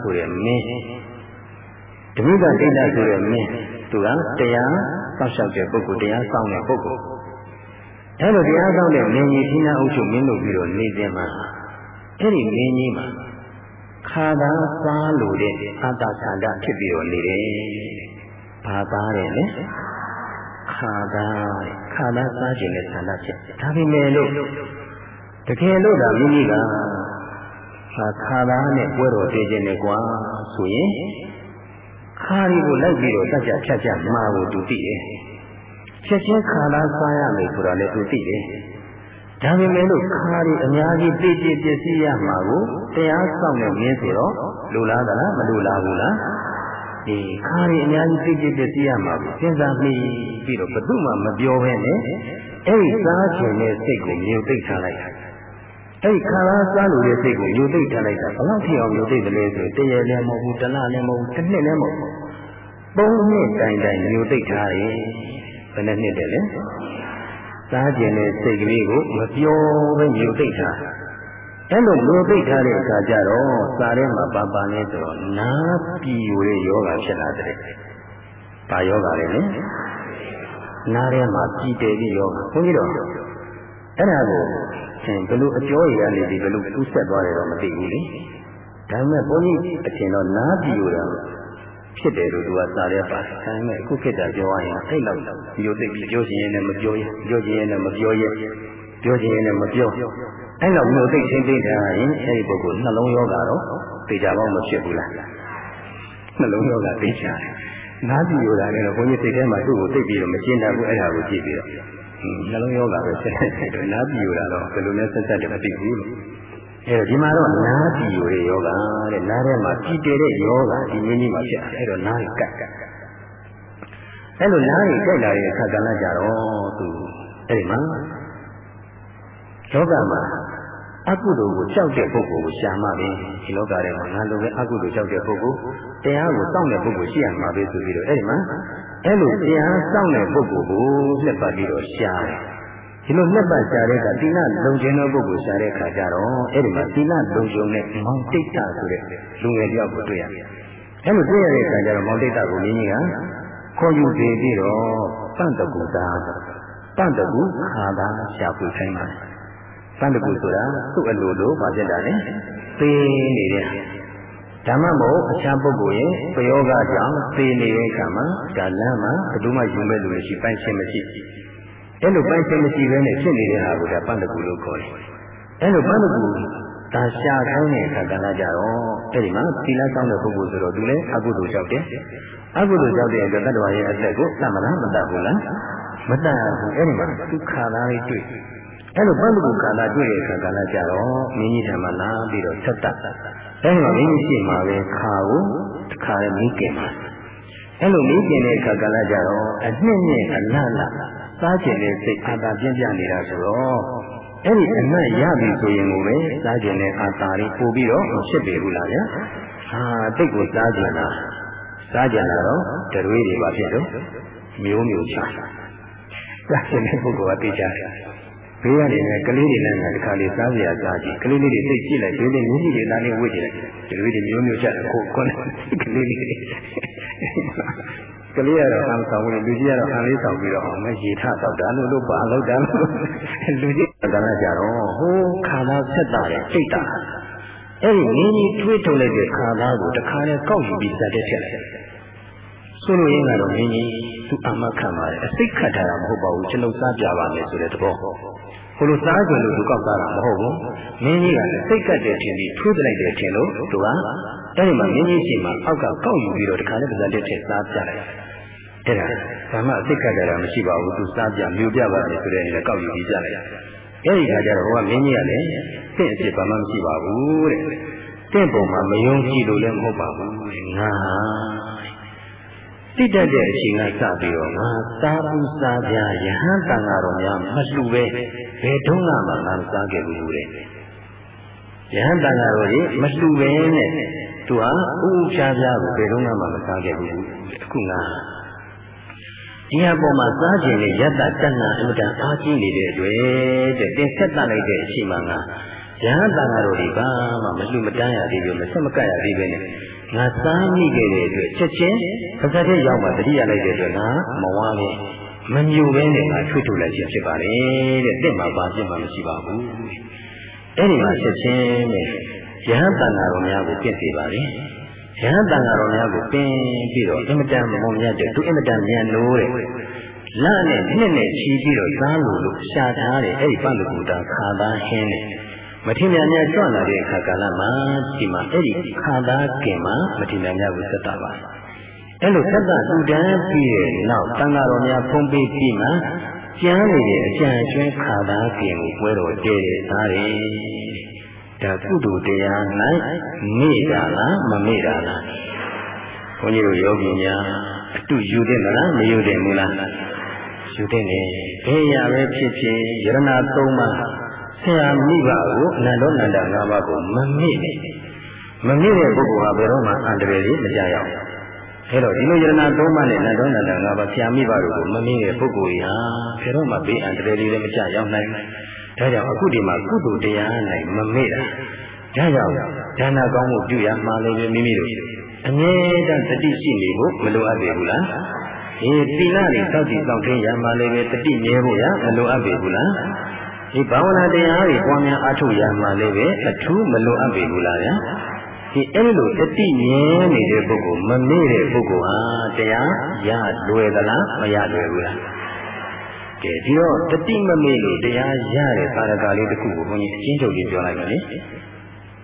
ဆိုရမင်း ဓမ္မိကစိတ်တာဆိုရမင်းသူကတရားစောင့်ရှောက်တဲ့ပုဂ္ဂိုလ်တရားစောင့်တဲ့ပုဂ္ဂိုလ်အဲလိုတရားစောင့်တဲ့မင်းကြီးသီနာအုပ်ချုပ်မင်းတို့ပြီးတော့နေစဉ်မှာအဲ့ဒီမင်းကြီးမှာခါသာစားလို့တဲ့အတ္တဆန္ဒဖြစ်ပြီးတော့နေတယ်။ဘာသားတယ်လဲခါသာခါသာစားခြင်းနဲ့ဆန္ဒဖြစ်ဒါပေမဲ့လို့တကယ်လို့ဒါမိမိကဟာခါသာနဲ့ပွဲတော်တည်ခြင်းနဲ့ကွာဆိုရင် ခါရီကိုလိုက်ပြီးတော့တတ်ကြဖြတ်ဖြတ်မှာကိုသူသိတယ်ချက်ချင်းခါသာစားရမယ်ဆိုတာလည်းသူသိတယ်ဒါပေမဲ့လို့ခါရီအများကြီးသိကြပစ္စည်းရမှာကိုတရားဆောင်တဲ့မင်းဆိုတော့လူလားသလားမလူလားဘူးလားဒီခါရီအများကြီးသိကြပစ္စည်းရမှာကိုစဉ်းစားမိပြီးတော့ဘယ်သူမှမပြောဘဲနဲ့အဲ့ဒီစားခြင်းနဲ့စိတ်ကိုမြုပ်သိထားလိုက်တာ အဲ့ဒီခါရစားလို့ရဲ့စိတ်ကိုမြုပ်သိထားလိုက်တာဘယ်လောက်ဖြစ်အောင်မြုပ်သိတယ်လဲဆိုတရလည်းမဟုတ်ဘူးတလလည်းမဟုတ်ဘူးတစ်နှစ်လည်းမဟုတ်ဘူးပုံနှစ်တိုင်တိုင်မြုပ်သိထားတယ်ဘယ်နဲ့နှစ်တယ်လဲစားခြင်းနဲ့စိတ်ကလေးကိုမပြောဘဲမြုပ်သိထားအဲ့လိုလိုသိထားတဲ့အခါကျတော့စားထဲမှာပါပါနေဆိုတော့နားပြည်ဝေယောဂဖြစ်လာတဲ့။ဘာယောဂလဲလဲ။နားထဲမှာပြည်တယ်ပြီးယောဂ။ဘုန်းကြီးတို့အဲ့ဒါကို ရှင်ဘယ်လိုအကျော်ရည်ကနေဒီဘယ်လိုကူးဆက်သွားတယ်တော့မသိဘူးလေ။ဒါပေမဲ့ဘုန်းကြီးအထင်တော့နားပြည်ဝေတာဖြစ်တယ်လို့သူကစားရဲပါ။ဒါပေမဲ့အခုခေတ်ကပြောရရင်အဲ့လောက်မျိုးသိပြီးပြောချင်ရင်လည်းမပြောရပြောချင်ရင်လည်းမပြောရပြောချင်ရင်လည်းမပြောအဲ့လောက်မျိုးသိချင်းသိတာရင်အဲ့ဒီပုဂ္ဂိုလ်နှလုံးယောဂတော့သိကြပေါင်းမဖြစ်ဘူးလားနှလုံးယောဂသိချတယ်နားကြည့်ရတာလည်းဘုန်းကြီးစိတ်ထဲမှာသူ့ကိုသိပြီးတော့မရှင်းတတ်ဘူးအဲ့ဒါကိုကြည့်ပြီးတော့ နှလုံးယောဂပဲဆက်ဆက်တယ်နားကြည့်ရတာတော့ဘယ်လိုလဲဆက်ဆက်တယ်မသိဘူးလို့အဲ့တော့ဒီမှာတော့နားပြည်ရယောဂတဲ့နားထဲမှာပြည်တည်တဲ့ယောဂဒီမင်းကြီးမှာဖြစ်တယ်အဲ့တော့နားကတ်အဲ့လိုနားကြီးကြိုက်လာတဲ့အခါကလည်းကြတော့သူအဲ့ဒီမှာလောကမှာအကုသိုလ်ကိုကြောက်တဲ့ပုဂ္ဂိုလ်ကိုရှာမှပဲဒီလောကထဲမှာငါလိုပဲအကုသိုလ်ကြောက်တဲ့ပုဂ္ဂိုလ်တရားကိုစောင့်တဲ့ပုဂ္ဂိုလ်ရှိရမှာပဲဆိုပြီးတော့အဲ့ဒီမှာ အဲ့လိုတရားစောင့်တဲ့ပုဂ္ဂိုလ်ကိုလက်ပတ်ပြီးတော့ရှာတယ်ဒီလိုလက်ပတ်ရှာတဲ့ကသီလလုံခြင်းတဲ့ပုဂ္ဂိုလ်ရှာတဲ့အခါကျတော့အဲ့ဒီမှာသီလလုံခြုံတဲ့မောင်တိတ်တာဆိုတဲ့လူငယ်တယောက်ကိုတွေ့ရတယ်အဲ့လိုတွေ့ရတဲ့အခါကျတော့မောင်တိတ်တာကိုမြင်းကြီးကခေါ်ယူသေးပြီးတော့တန်တကူတာတန်တကူခါတာရှာဖွေခိုင်းပါတယ်တန်တကူဆိုတာသူ့အလိုလိုပါဖြစ်တာလေသိနေတဲ့ ဓမ္မမို့အခြားပုဂ္ဂိုလ်ရဲ့ပယောဂကြောင့်သိနေတဲ့အခါမှာဒါလမ်းမှာဘယ်သူမှယူမဲ့လူမရှိပိုင်ရှင်မရှိအဲ့လိုပိုင်ရှင်မရှိဘဲနဲ့ဖြစ်နေတဲ့ဟာကိုဒါပန္တကူလို့ခေါ်တယ်အဲ့လိုပန္တကူဒါရှာခိုင်းတဲ့အခါကလည်းကြတော့အဲ့ဒီမှာသီလဆောင်တဲ့ပုဂ္ဂိုလ်ဆိုတော့သူလည်းအကုသိုလ်လျှောက်တယ်အကုသိုလ်လျှောက်တဲ့အတွက်တတ္တဝါရဲ့အသက်ကိုသတ်မလားမတတ်ဘူးလားမတတ်ဘူးအဲ့ဒီမှာဒုက္ခသားလေးတွေ့ အဲ့လိုပန္နကုကာလတွေ့တဲ့အခါကလည်းကြတော့မင်းကြီးထံမှာလာပြီးတော့ဆက်တတ်အဲ့ဒီမှာမင်းကြီးရှိမှာပဲခါကိုတစ်ခါလည်းမင်းကျင်ပါအဲ့လိုမင်းကျင်တဲ့အခါကလည်းကြတော့အနှစ်နှစ်အလတ်လတ်စားကျင်တဲ့စိတ်အာသာပြင်းပြနေတာဆိုတော့အဲ့ဒီအနတ်ရပြီဆိုရင်ကိုပဲစားကျင်တဲ့အာသာလေးပို့ပြီးတော့ဖြစ်ပေဘူးလားဗျာဟာတိတ်ကိုစားကျင်တာစားကြတာတော့တရွေးတွေပါဖြစ်တော့မျိုးမျိုးချစားကျင်တဲ့ပုဂ္ဂိုလ်ကသိကြတယ် ဘေးကနေလည်းကလေးတွေလည်းတခါလေးစားစရာစားကြည့်ကလေးလေးတွေသိကြည့်လိုက်ဘေးလေးမြင်းကြီးတွေသားလေးဝှေ့ကြည့်လိုက်တရွေးတွေမျိုးမျိုးချတယ်ခုခွန်းကလေးလေးကလေးကတော့အံဆောင်ဝင်လူကြီးကတော့အံလေးဆောင်ပြီးတော့မရေထတော့တာလို့လို့ပါလို့တာလို့လူကြီးကလည်းကြတော့ဟိုးခါလာဆက်တာလေစိတ်တာအဲ့ဒီငင်းကြီးတွေးထုတ်လိုက်တဲ့ခါသားကိုတခါနဲ့ကောက်ယူပြီးစတဲ့ဖြစ်လိုက်ဆိုလိုရင်းကတော့ငင်းကြီး သူအမခံပါတယ်အစိတ်ခတ်ထားတာမဟုတ်ပါဘူးကျွန်ုပ်စားပြပါမယ်ဆိုတဲ့သဘောဟိုလိုစားကြလို့သူကောက်သားတာမဟုတ်ဘူးငင်းကြီးကလည်းစိတ်ကတ်တဲ့ထင်ပြီးထိုးပလိုက်တဲ့ထင်လို့သူကအဲ့ဒီမှာငင်းကြီးရှိမှအောက်ကကောက်ယူပြီးတော့တခါနဲ့ပါဇက်တဲ့ထင်စားပြလိုက်အဲ့ဒါဘာမှအစိတ်ခတ်တာမရှိပါဘူးသူစားပြမျိုးပြပါမယ်ဆိုတဲ့အနေနဲ့ကောက်ယူပြီးပြလိုက်အဲ့ဒီခါကျတော့ဟိုကမင်းကြီးကလည်းတင့်အဖြစ်ဘာမှမရှိပါဘူးတဲ့တင့်ပုံမှာမယုံကြည်လို့လည်းမဟုတ်ပါဘူးငါ တိတတ်တဲ့အချိန်ကစပြီးတော့ငါစားဘူးစားပြယဟန်တန်ဃာတော်များမလှူပဲဘယ်တုန်းကမှငါစားခဲ့ဘူးတဲ့ယဟန်တန်ဃာတော်ကြီးမလှူပဲနဲ့သူဟာဥဥဖြားဖြားကိုဘယ်တုန်းကမှမစားခဲ့ဘူးအခုငါဒီဟာပေါ်မှာစားခြင်းနဲ့ယတ္တတဏ္ဍအမြဲတမ်းအားကြီးနေတဲ့အတွက်တဲ့တင်ဆက်တတ်လိုက်တဲ့အချိန်မှာငါယဟန်တန်ဃာတော်ဒီဘာမှမလှူမတန်းရသေးဘူးမဆက်မကတ်ရသေးပဲနဲ့ ငါစားမိခဲ့တဲ့အတွက်ချက်ချင်းပစတဲ့ရောက်မှတတိယလိုက်တဲ့အတွက်ငါမဝါပဲမညိုပဲနဲ့ငါထွေးထုတ်လိုက်ခြင်းဖြစ်ပါလေတဲ့တဲ့မှာဘာဖြစ်မှမရှိပါဘူးအဲ့ဒီမှာချက်ချင်းနဲ့ယဟန်တန်ဃာတော်များကိုပြည့်စေပါလေရဟန်းတန်ဃာတော်များကိုပင်ပြီးတော့အင်မတန်မုံမြတ်တဲ့သူအင်မတန်မြန်လို့တဲ့လနဲ့နှစ်နဲ့ချီပြီးတော့သားလို့လို့ရှာထားတဲ့အဲ့ဒီပန္နကူတာခါသားဟင်းနဲ့ မထင်များများကြွလာတဲ့အခါကာလမှာဒီမှာအဲ့ဒီခါသားကင်မှာမထင်များများကိုသက်တာပါအဲ့လိုသက်တာတူတန်းပြီးရဲ့နောက်တန်ဃာတော်များဖုံးပေးပြီးမှကျမ်းနေတဲ့အကျဉ်းကျွန်းခါသားကင်ကိုပွဲတော်တည်တဲ့သားတယ်ဒါကုသိုလ်တရား၌မေ့တာလားမမေ့တာလားဘုန်းကြီးတို့ယောဂီများအတူယူတဲ့မလားမယူတဲ့ဘူးလားယူတဲ့နေဘယ်ရပဲဖြစ်ဖြစ်ယရဏသုံးပါး ဆရာမိဘကိုအနန္တောနန္ဒ၅ပါးကိုမမေ့နဲ့မမေ့တဲ့ပုဂ္ဂိုလ်ဟာဘယ်တော့မှအန္တရာယ်ကြီးမကြရအောင်အဲတော့ဒီလိုယရဏသုံးပါးနဲ့နန္တောနန္ဒ၅ပါးဆရာမိဘတို့ကိုမမေ့တဲ့ပုဂ္ဂိုလ်ဟာဘယ်တော့မှဘေးအန္တရာယ်ကြီးလည်းမကြရောက်နိုင်ဘူးဒါကြောင့်အခုဒီမှာကုသိုလ်တရား၌မမေ့တာဒါကြောင့်ဒါနကောင်းမှုပြုရမှာလည်းပဲမိမိတို့အမြဲတမ်းတတိရှိနေဖို့မလိုအပ်ပေဘူးလားဒီသီလတွေစောင့်ကြည့်စောင့်ထင်းရမှာလည်းပဲတတိမြဲဖို့ရမလိုအပ်ပေဘူးလား ဒီဘာဝနာတရားတွေပွားများအားထုတ်ရမှာလည်းပဲအထူးမလိုအပ်ပေဘူးလားဗျာဒီအဲ့လိုတတိမြဲနေတဲ့ပုဂ္ဂိုလ်မမေ့တဲ့ပုဂ္ဂိုလ်ဟာတရားရလွယ်သလားမရလွယ်ဘူးလားကဲဒီတော့တတိမမေ့လို့တရားရတဲ့သာရကလေးတစ်ခုကိုဘုန်းကြီးအချင်းချုပ်ကြီးပြောလိုက်ပါလေ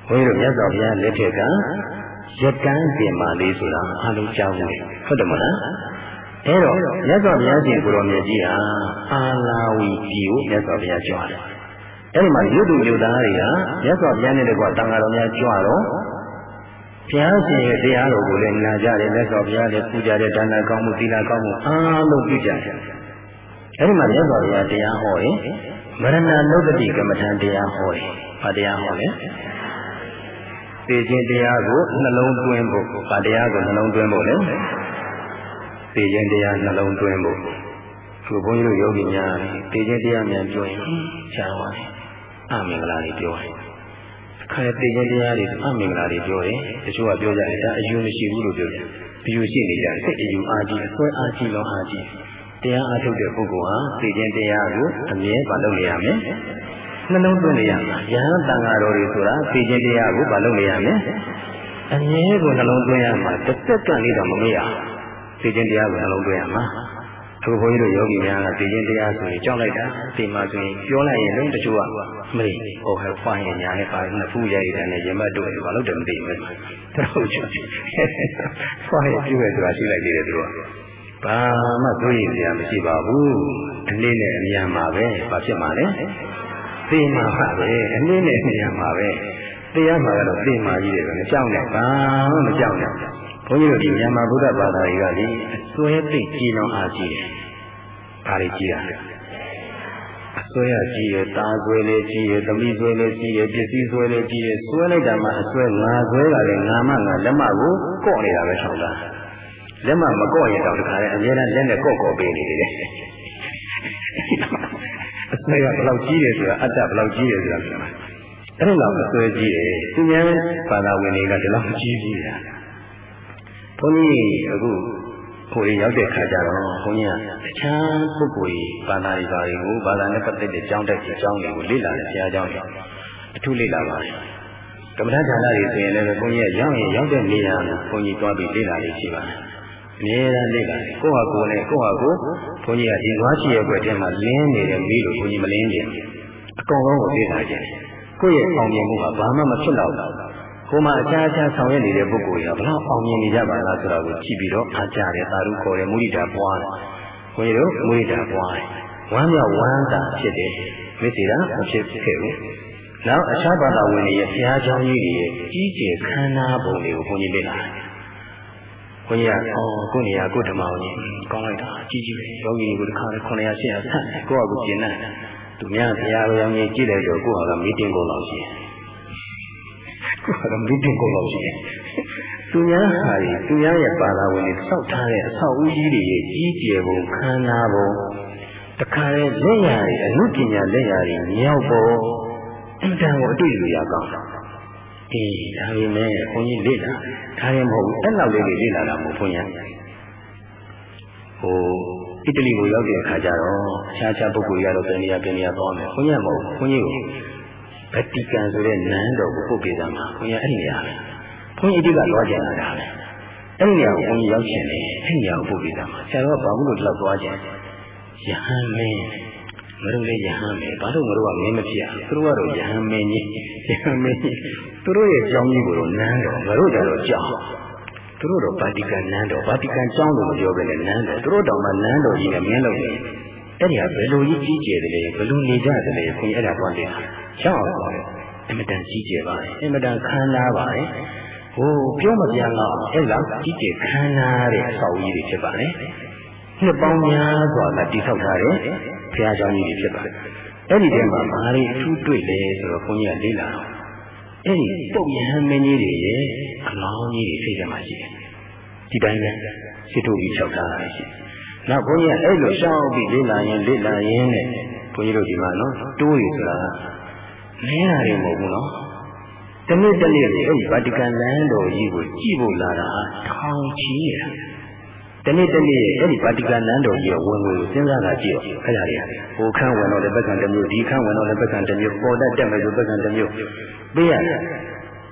ဘုန်းကြီးတို့မြတ်စွာဘုရားလက်ထက်ကရကန်းပြင်မာလေးဆိုတာအားလုံးကြားဘူးဟုတ်တယ်မလား အဲတော့မြတ်စွာဘုရားရှင်ကိုရောမြတ်ကြီးဟာအာလာဝီပြည်ကိုမြတ်စွာဘုရားကြွားတယ်အဲ့ဒီမှာရုပ်တုရုပ်သားတွေကမြတ်စွာဘုရားနဲ့တကွာတန်ဃာတော်များကြွတော့ဘုရားရှင်ရဲ့တရားတော်ကိုလည်းနာကြတယ်မြတ်စွာဘုရားလည်းပူကြတယ်ဒါနကောင်းမှုသီလကောင်းမှုအားလုံးပြုကြတယ်အဲ့ဒီမှာမြတ်စွာဘုရားတရားဟောရင်မရဏနုဒတိကမ္မထံတရားဟောတယ်။ဘာတရားဟောလဲ။သိခြင်းတရားကိုနှလုံးသွင်းဖို့။ဘာတရားကိုနှလုံးသွင်းဖို့လဲ။ သိခြင်းတရားနှလုံးသွင်းဖို့။သူဘုန်းကြီးတို့ယောဂီများသိခြင်းတရားများပြောရင်ရှားသွားတယ်။အမင်္ဂလာတွေပြောတယ်။အခါသိခြင်းတရားတွေအမင်္ဂလာတွေပြောတယ်။တချို့ကပြောကြတယ်ဒါအယူမရှိဘူးလို့ပြောတယ်။အယူရှိနေကြတယ်စိတ်အယူအားကြီးအစွဲအားကြီးလုံးအားကြီးတရားအားထုတ်တဲ့ပုဂ္ဂိုလ်ဟာသိခြင်းတရားကိုအမြဲပါလုပ်နေရမယ်နှလုံးသွင်းနေရမှာယဟန်တန်ဃာတော်တွေဆိုတာသိခြင်းတရားကိုမလုပ်နေရမယ်အမြဲကိုနှလုံးသွင်းရမှာတစ်သက်ကလေးတော့မမေ့ရ သိခြင်းတရားကိုနှလုံးသွင်းရမှာအခုဘုန်းကြီးတို့ယောဂီများကသိခြင်းတရားဆိုရင်ကြောက်လိုက်တာဒီမှာဆိုရင်ပြောလိုက်ရင်လည်းတချို့ကမလေးဟိုဟဲ့ဖိုင်းညာနဲ့ပါနှစ်ဖူးရိုက်တယ်နဲ့ရမတ်တို့ဘာလို့တမသိဘူးတို့ချူဖိုင်းပြည့်ရဆိုတာရှိလိုက်သေးတယ်သူကဘာမှသိရင်စရာမရှိပါဘူးအနည်းနဲ့အများမှာပဲဘာဖြစ်မှာလဲသိမှာပါပဲအနည်းနဲ့နေရာမှာပဲတရားမှာကတော့သိမှာကြီးတယ်ပဲမကြောက်နဲ့ဘာမှမကြောက်နဲ့ ဘုန်းကြီးတို့ဒီမြန်မာဗုဒ္ဓဘာသာတွေကလေအစွဲသိကြည်လုံးအားကြီးတယ်ဘာတွေကြီးတာအစွဲရကြီးရတာဆွဲလေးကြီးရသမီးဆွဲလေးကြီးရပစ္စည်းဆွဲလေးကြီးရဆွဲလိုက်တာမှအစွဲငါဆွဲတာလေငါမှငါလက်မကိုကော့နေတာပဲဆောင်းတာလက်မမကော့ရင်တော့တခါလေအများနဲ့လက်နဲ့ကော့ကော့ပေးနေတယ်အစွဲကဘယ်လောက်ကြီးတယ်ဆိုတာအတ္တဘယ်လောက်ကြီးတယ်ဆိုတာပြောတာအဲ့ဒါလောက်အစွဲကြီးတယ်သူများဘာသာဝင်တွေကဒီလောက်ကြီးကြီးတာ ဘုန်းကြီးအခုကိုယ်ရောက်တဲ့ခါကျတော့ဘုန်းကြီးကတခြားပုဂ္ဂိုလ်ကြီးဘာသာတွေဘာတွေကိုဘာသာနဲ့ပတ်သက်တဲ့ကြောင်းတက်တဲ့အကြောင်းတွေကိုလေ့လာတယ်ဆရာကျောင်းတွေအထူးလေ့လာပါတယ်ကမ္မဋ္ဌာန်းဌာနတွေဆိုရင်လည်းဘုန်းကြီးကရောက်ရင်ရောက်တဲ့နေရာမှာဘုန်းကြီးသွားပြီးလေ့လာလေးရှိပါတယ်အမြဲတမ်းလေ့လာတယ်ကိုယ့်ဟာကိုယ်နဲ့ကိုယ့်ဟာကိုယ်ဘုန်းကြီးကဒီသွားရှိရဲ့ဘက်ထဲမှာလင်းနေတဲ့မိလို့ဘုန်းကြီးမလင်းကြဘူးအကောင်လုံးကိုလေ့လာကြတယ်ကိုယ့်ရဲ့အောင်မြင်မှုကဘာမှမဖြစ်တော့ဘူး ကိုမှအခြားအခြားဆောင်ရွက်နေတဲ့ပုဂ္ဂိုလ်တွေကဘလောက်အောင်မြင်နေကြပါလားဆိုတာကိုကြည့်ပြီးတော့အားကြတယ်သာဓုခေါ်တယ်မုရိဒာပွားတယ်ဘုန်းကြီးတို့မုရိဒာပွားတယ်ဝမ်းမြောက်ဝမ်းသာဖြစ်တယ်မစ္စေတာမဖြစ်ခဲ့ဘူးနောက်အခြားဘာသာဝင်တွေရဲ့ဘုရားကျောင်းကြီးတွေရဲ့ကြီးကျယ်ခမ်းနားပုံတွေကိုဘုန်းကြီးလေ့လာတယ်ဘုန်းကြီးကအော်ကိုနေရာကိုဓမ္မအောင်ကြီးကောင်းလိုက်တာကြီးကြီးပဲယောဂီကိုတစ်ခါလဲ900 800ဆန့်ကိုယ့်အကူကျင်တဲ့သူများဘုရားရောင်းကြီးကြည့်လိုက်တော့ကိုယ့်ဟာကမီတင်းကုန်လောက်ရှိတယ် ကိုယ်ကမီတင်းကုန်လောက်ရှိတယ်သူများဟာဒီသူများရဲ့ပါလာဝင်တွေစောက်ထားတဲ့အဆောက်အဦကြီးတွေရဲ့ကြီးကျယ်ပုံခမ်းနားပုံတခါလေလက်ရည်အမှုပညာလက်ရည်မြောက်ပုံအင်တန်ကိုအတွေ့အကြုံရကောင်းအေးဒါပေမဲ့ဘုန်းကြီးလေ့လာဒါရင်မဟုတ်ဘူးအဲ့လောက်လေးတွေလေ့လာတာမဟုတ်ဘုန်းကြီးဟိုအီတလီကိုရောက်တဲ့အခါကျတော့အခြားခြားပုဂ္ဂိုလ်တွေကတော့ဘယ်နေရာဘယ်နေရာသွားမယ်ဘုန်းကြီးမဟုတ်ဘုန်းကြီးကို ဗတိကန်ဆိုတဲ့နန်းတော်ကိုပုတ်ပေးတာမှာဘုန်းကြီးအဲ့ဒီနေရာပဲဘုန်းကြီးအတိကလွှားကြတာပဲအဲ့ဒီနေရာကိုဘုန်းကြီးရောက်ချင်တယ်အဲ့ဒီနေရာကိုပုတ်ပေးတာမှာဆရာတော်ကဘာလို့ဒီလောက်သွားကြရဟန်းမင်းမတို့လည်းယဟန်ပဲဘာလို့မတို့ကမင်းမဖြစ်အောင်သူတို့ကတော့ယဟန်မင်းကြီးယဟန်မင်းကြီးသူတို့ရဲ့ကြောင်းကြီးကိုတော့နန်းတော်ငါတို့ကြတော့ကြောင်းသူတို့တော့ဗာတီကန်နန်းတော်ဗာတီကန်ကျောင်းလို့မပြောဘဲနဲ့နန်းတော်သူတို့တောင်မှနန်းတော်ကြီးနဲ့မင်းလို့နေအဲ့ဒီဟာဘယ်လိုကြီးကြီးကျယ်တယ်လဲဘယ်လိုနေကြတယ်လဲခွန်အဲ့ဒါသွားတယ် ရှောင်းအောင်တယ်အမတန်ကြီးကျယ်ပါတယ်အမတန်ခမ်းနားပါတယ်ဟိုပြောမပြန်တော့အဲ့လောက်ကြီးကျယ်ခမ်းနားတဲ့အဆောက်အဦကြီးတွေဖြစ်ပါတယ်နှစ်ပေါင်းများစွာကတည်ဆောက်ထားတဲ့ဘုရားကျောင်းကြီးတွေဖြစ်ပါတယ်အဲ့ဒီထဲမှာဘာတွေအထူးတွေ့လဲဆိုတော့ခွန်ကြီးကလေ့လာတော့အဲ့ဒီပုတ်ရဟန်းမင်းကြီးတွေရဲ့အလောင်းကြီးတွေစိတ်ထဲမှာရှိတယ်ဒီတိုင်းပဲစစ်ထုတ်ပြီး၆ထားတာရှိတယ်နောက်ဘုန်းကြီးကအဲ့လိုရှောင်းပြီးလေ့လာရင်လေ့လာရင်နဲ့ဘုန်းကြီးတို့ဒီမှာနော်တိုးရဆိုတာ နည်းတာတွေမဟုတ်ဘူးနော်တနေ့တနေ့အဲ့ဒီဗာတီကန်လမ်းတော်ကြီးကိုကြည့်ဖို့လာတာထောင်ချီရတနေ့တနေ့အဲ့ဒီဗာတီကန်လမ်းတော်ကြီးရဲ့ဝင်ငွေကိုစဉ်းစားတာကြည့်တော့အဲ့ဒါတွေဟိုခန်းဝင်တော့လည်းဘက်ကံတစ်မျိုးဒီခန်းဝင်တော့လည်းဘက်ကံတစ်မျိုးပေါ်တတ်တက်မယ်ဆိုဘက်ကံတစ်မျိုးပေးရတယ်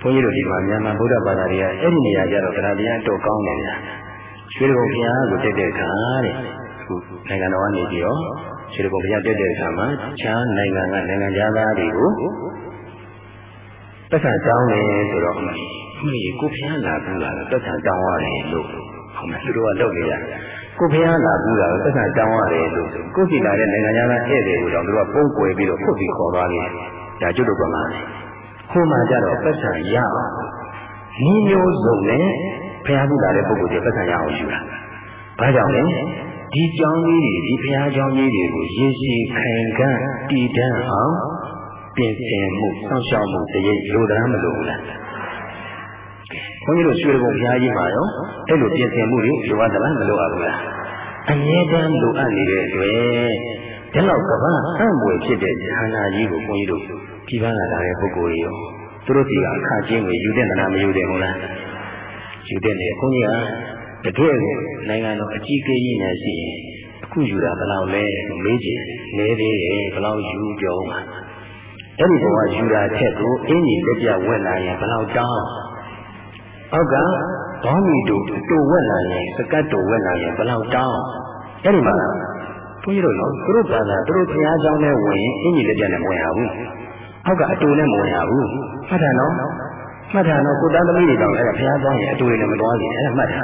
ဘုန်းကြီးတို့ဒီမှာမြန်မာဗုဒ္ဓဘာသာတွေကအဲ့ဒီနေရာကျတော့ဗလာတရားတော့ကောင်းတယ်ဗျာရွှေတော်ဘုရားကိုတက်တဲ့အခါတဲ့အခုနိုင်ငံတော်ကနေပြီးတော့ ရွှေတော်ဘုရားတက်တဲ့အခါမှာခြားနိုင်ငံကနိုင်ငံသားတွေကိုသက်သာတောင်းတယ်ဆိုတော့အမေကိုဖျားလာဘူးလားသက်သာတောင်းရတယ်လို့ဟုတ်မယ်သူတို့ကလုပ်နေရတယ်ကိုဖះလာဘူးတာသက်သာတောင်းရတယ်လို့ကိုကြည်လာတဲ့နိုင်ငံသားဧည့်သည်ကိုတော့သူကပုံကွယ်ပြီးတော့ဖုတ်ပြီးခေါ်သွားတယ်ဒါကျွတ်တို့ကမှဟိုမှာကြတော့သက်သာရအောင်ဒီမျိုးစုံနဲ့ဖះဘူးလာတဲ့ပုဂ္ဂိုလ်တွေသက်သာရအောင်ယူတာဘာကြောင့်လဲ ဒီကြောင်းကြီးတွေဒီဘုရားကြောင်းကြီးတွေကိုရေရှိခိုင်ခံ့တည်တံ့အောင်ပြင်ဆင်မှုစောင့်ရှောက်မှုတည်းလိုသလားမလိုဘူးလားဘုန်းကြီးတို့ရွှေဘုံဘုရားကြီးမှာရောအဲ့လိုပြင်ဆင်မှုတွေလိုအပ်သလားမလိုအပ်ဘူးလားအမြဲတမ်းလိုအပ်နေတဲ့အတွက်ဒီလောက်ကဘာအံ့ဖွယ်ဖြစ်တဲ့ဉာဏ်နာကြီးကိုဘုန်းကြီးတို့ကြည်ပန်းလာတဲ့ပုဂ္ဂိုလ်တွေရောသူတို့စီကအခါချင်းကိုယူတဲ့မလားမယူတဲ့ဟုတ်လားယူတဲ့နေဘုန်းကြီးက တကယ်ကိုနိုင်ငံတော်အကြီးအကဲကြီးနဲ့ရှိရင်အခုယူတာဘယ်လောက်လဲမေးကြည့်နေသေးတယ်ဘယ်လောက်ယူပြောမှာအဲ့ဒီဘဝယူတာချက်ကိုအင်းကြီးလက်ပြဝက်လာရင်ဘယ်လောက်တောင်းအောက်ကဘောင်းမီတို့တူဝက်လာရင်စကတ်တူဝက်လာရင်ဘယ်လောက်တောင်းအဲ့ဒီမှာဘုန်းကြီးတို့နော်သူတို့ဘာသာသူတို့ဘုရားကျောင်းထဲဝင်အင်းကြီးလက်ပြနဲ့မဝင်ရဘူးအောက်ကအတူနဲ့မဝင်ရဘူးမှတ်တာနော်မှတ်တာနော်ကိုတန်းသမီးတွေတောင်အဲ့ဒါဘုရားကျောင်းရဲ့အတူတွေနဲ့မသွားဘူးအဲ့ဒါမှတ်တာ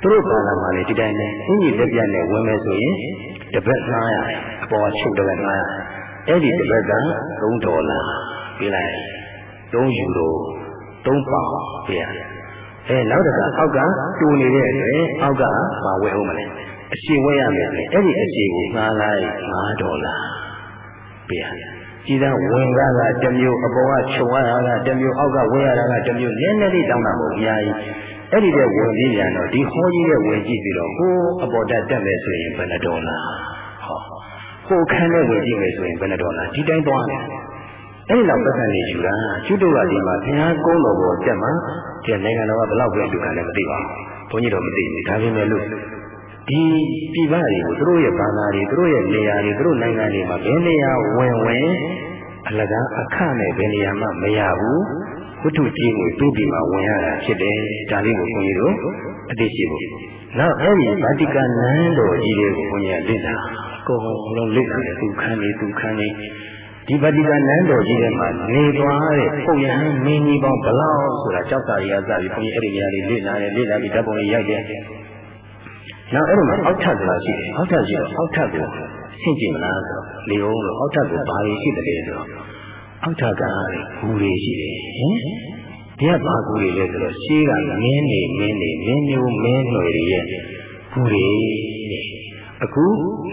သူတို့ဘာသာမှာလေဒီတိုင်းနဲ့အင်းကြီးလက်ပြနဲ့ဝင်မယ်ဆိုရင်တပတ်ငှားရတယ်အပေါ်ချုပ်တပတ်ငှားရတယ်အဲ့ဒီတပတ်က3ဒေါ်လာပေးလိုက်3ယူရို3ပေါင်ပေးရတယ်အဲနောက်တစ်ခါအောက်ကတူနေတဲ့အတွက်အောက်ကမဝယ်အောင်မလဲအရှိဝယ်ရမယ်လေအဲ့ဒီအရှိကိုငှားလိုက်5ဒေါ်လာပေးရတယ်ကြည်သာဝင်ကားကတစ်မျိုးအပေါ်ကခြုံရတာကတစ်မျိုးအောက်ကဝယ်ရတာကတစ်မျိုးနည်းနည်းလေးတောင်းတာမဟုတ်အများကြီး အဲ့ဒီတဲ့ဝင်ပြီးပြန်တော့ဒီဟောကြီးရဲ့ဝင်ကြည့်ပြီးတော့ဟိုးအပေါ်တက်တက်မယ်ဆိုရင်ဘယ်နှဒေါ်လာဟောဟိုခန်းနဲ့ဝင်ကြည့်မယ်ဆိုရင်ဘယ်နှဒေါ်လာဒီတိုင်းသွားတယ်အဲ့လောက်ပတ်စံနေယူတာကျွတ်တို့ကဒီမှာဘုရားကုန်းတော်ပေါ်တက်မှာဒီနိုင်ငံတော်ကဘယ်လောက်ပဲဒုက္ခလည်းမသိပါဘူးဘုန်းကြီးတော့မသိဘူးဒါပေမဲ့လို့ဒီပြည်ပတွေကိုသူတို့ရဲ့ဘာသာတွေသူတို့ရဲ့နေရာတွေသူတို့နိုင်ငံတွေမှာဘယ်နေရာဝင်ဝင်အလကားအခနဲ့ဘယ်နေရာမှမရဘူး ဝတ္ထုကြီးကိုသူ့ဒီမှာဝင်ရတာဖြစ်တယ်ဒါလေးကိုဘုန်းကြီးတို့အသိရှိဖို့နောက်အဲ့ဒီဗာတိကန်နန်းတော်ကြီးတွေကိုဘုန်းကြီးကလေ့လာကိုယ်လုံးလေ့လာတယ်သူခန်းနေသူခန်းနေဒီဗတိကန်နန်းတော်ကြီးထဲမှာနေသွားတဲ့ပုံရဟန်းမင်းကြီးပေါင်းဘလောက်ဆိုတာကြောက်တာတွေကစပြီးဘုန်းကြီးအဲ့ဒီနေရာလေးလေ့လာတယ်လေ့လာပြီးဓာတ်ပုံလေးရိုက်တယ်နောက်အဲ့ဒီမှာအောက်ထပ်ဆိုတာရှိတယ်အောက်ထပ်ရှိတော့အောက်ထပ်ကိုရှင်းကြည့်မလားဆိုတော့လေအောင်လို့အောက်ထပ်ကိုဘာတွေရှိတယ်လဲဆိုတော့ အောက်ထပ်ကဘူတွေရှိတယ်ဟင်ဒီကဘာကူတွေလဲဆိုတော့ရှေးကမင်းနေမင်းနေမင်းမျိုးမင်းຫນွယ်တွေရဲ့ကူတွေအခု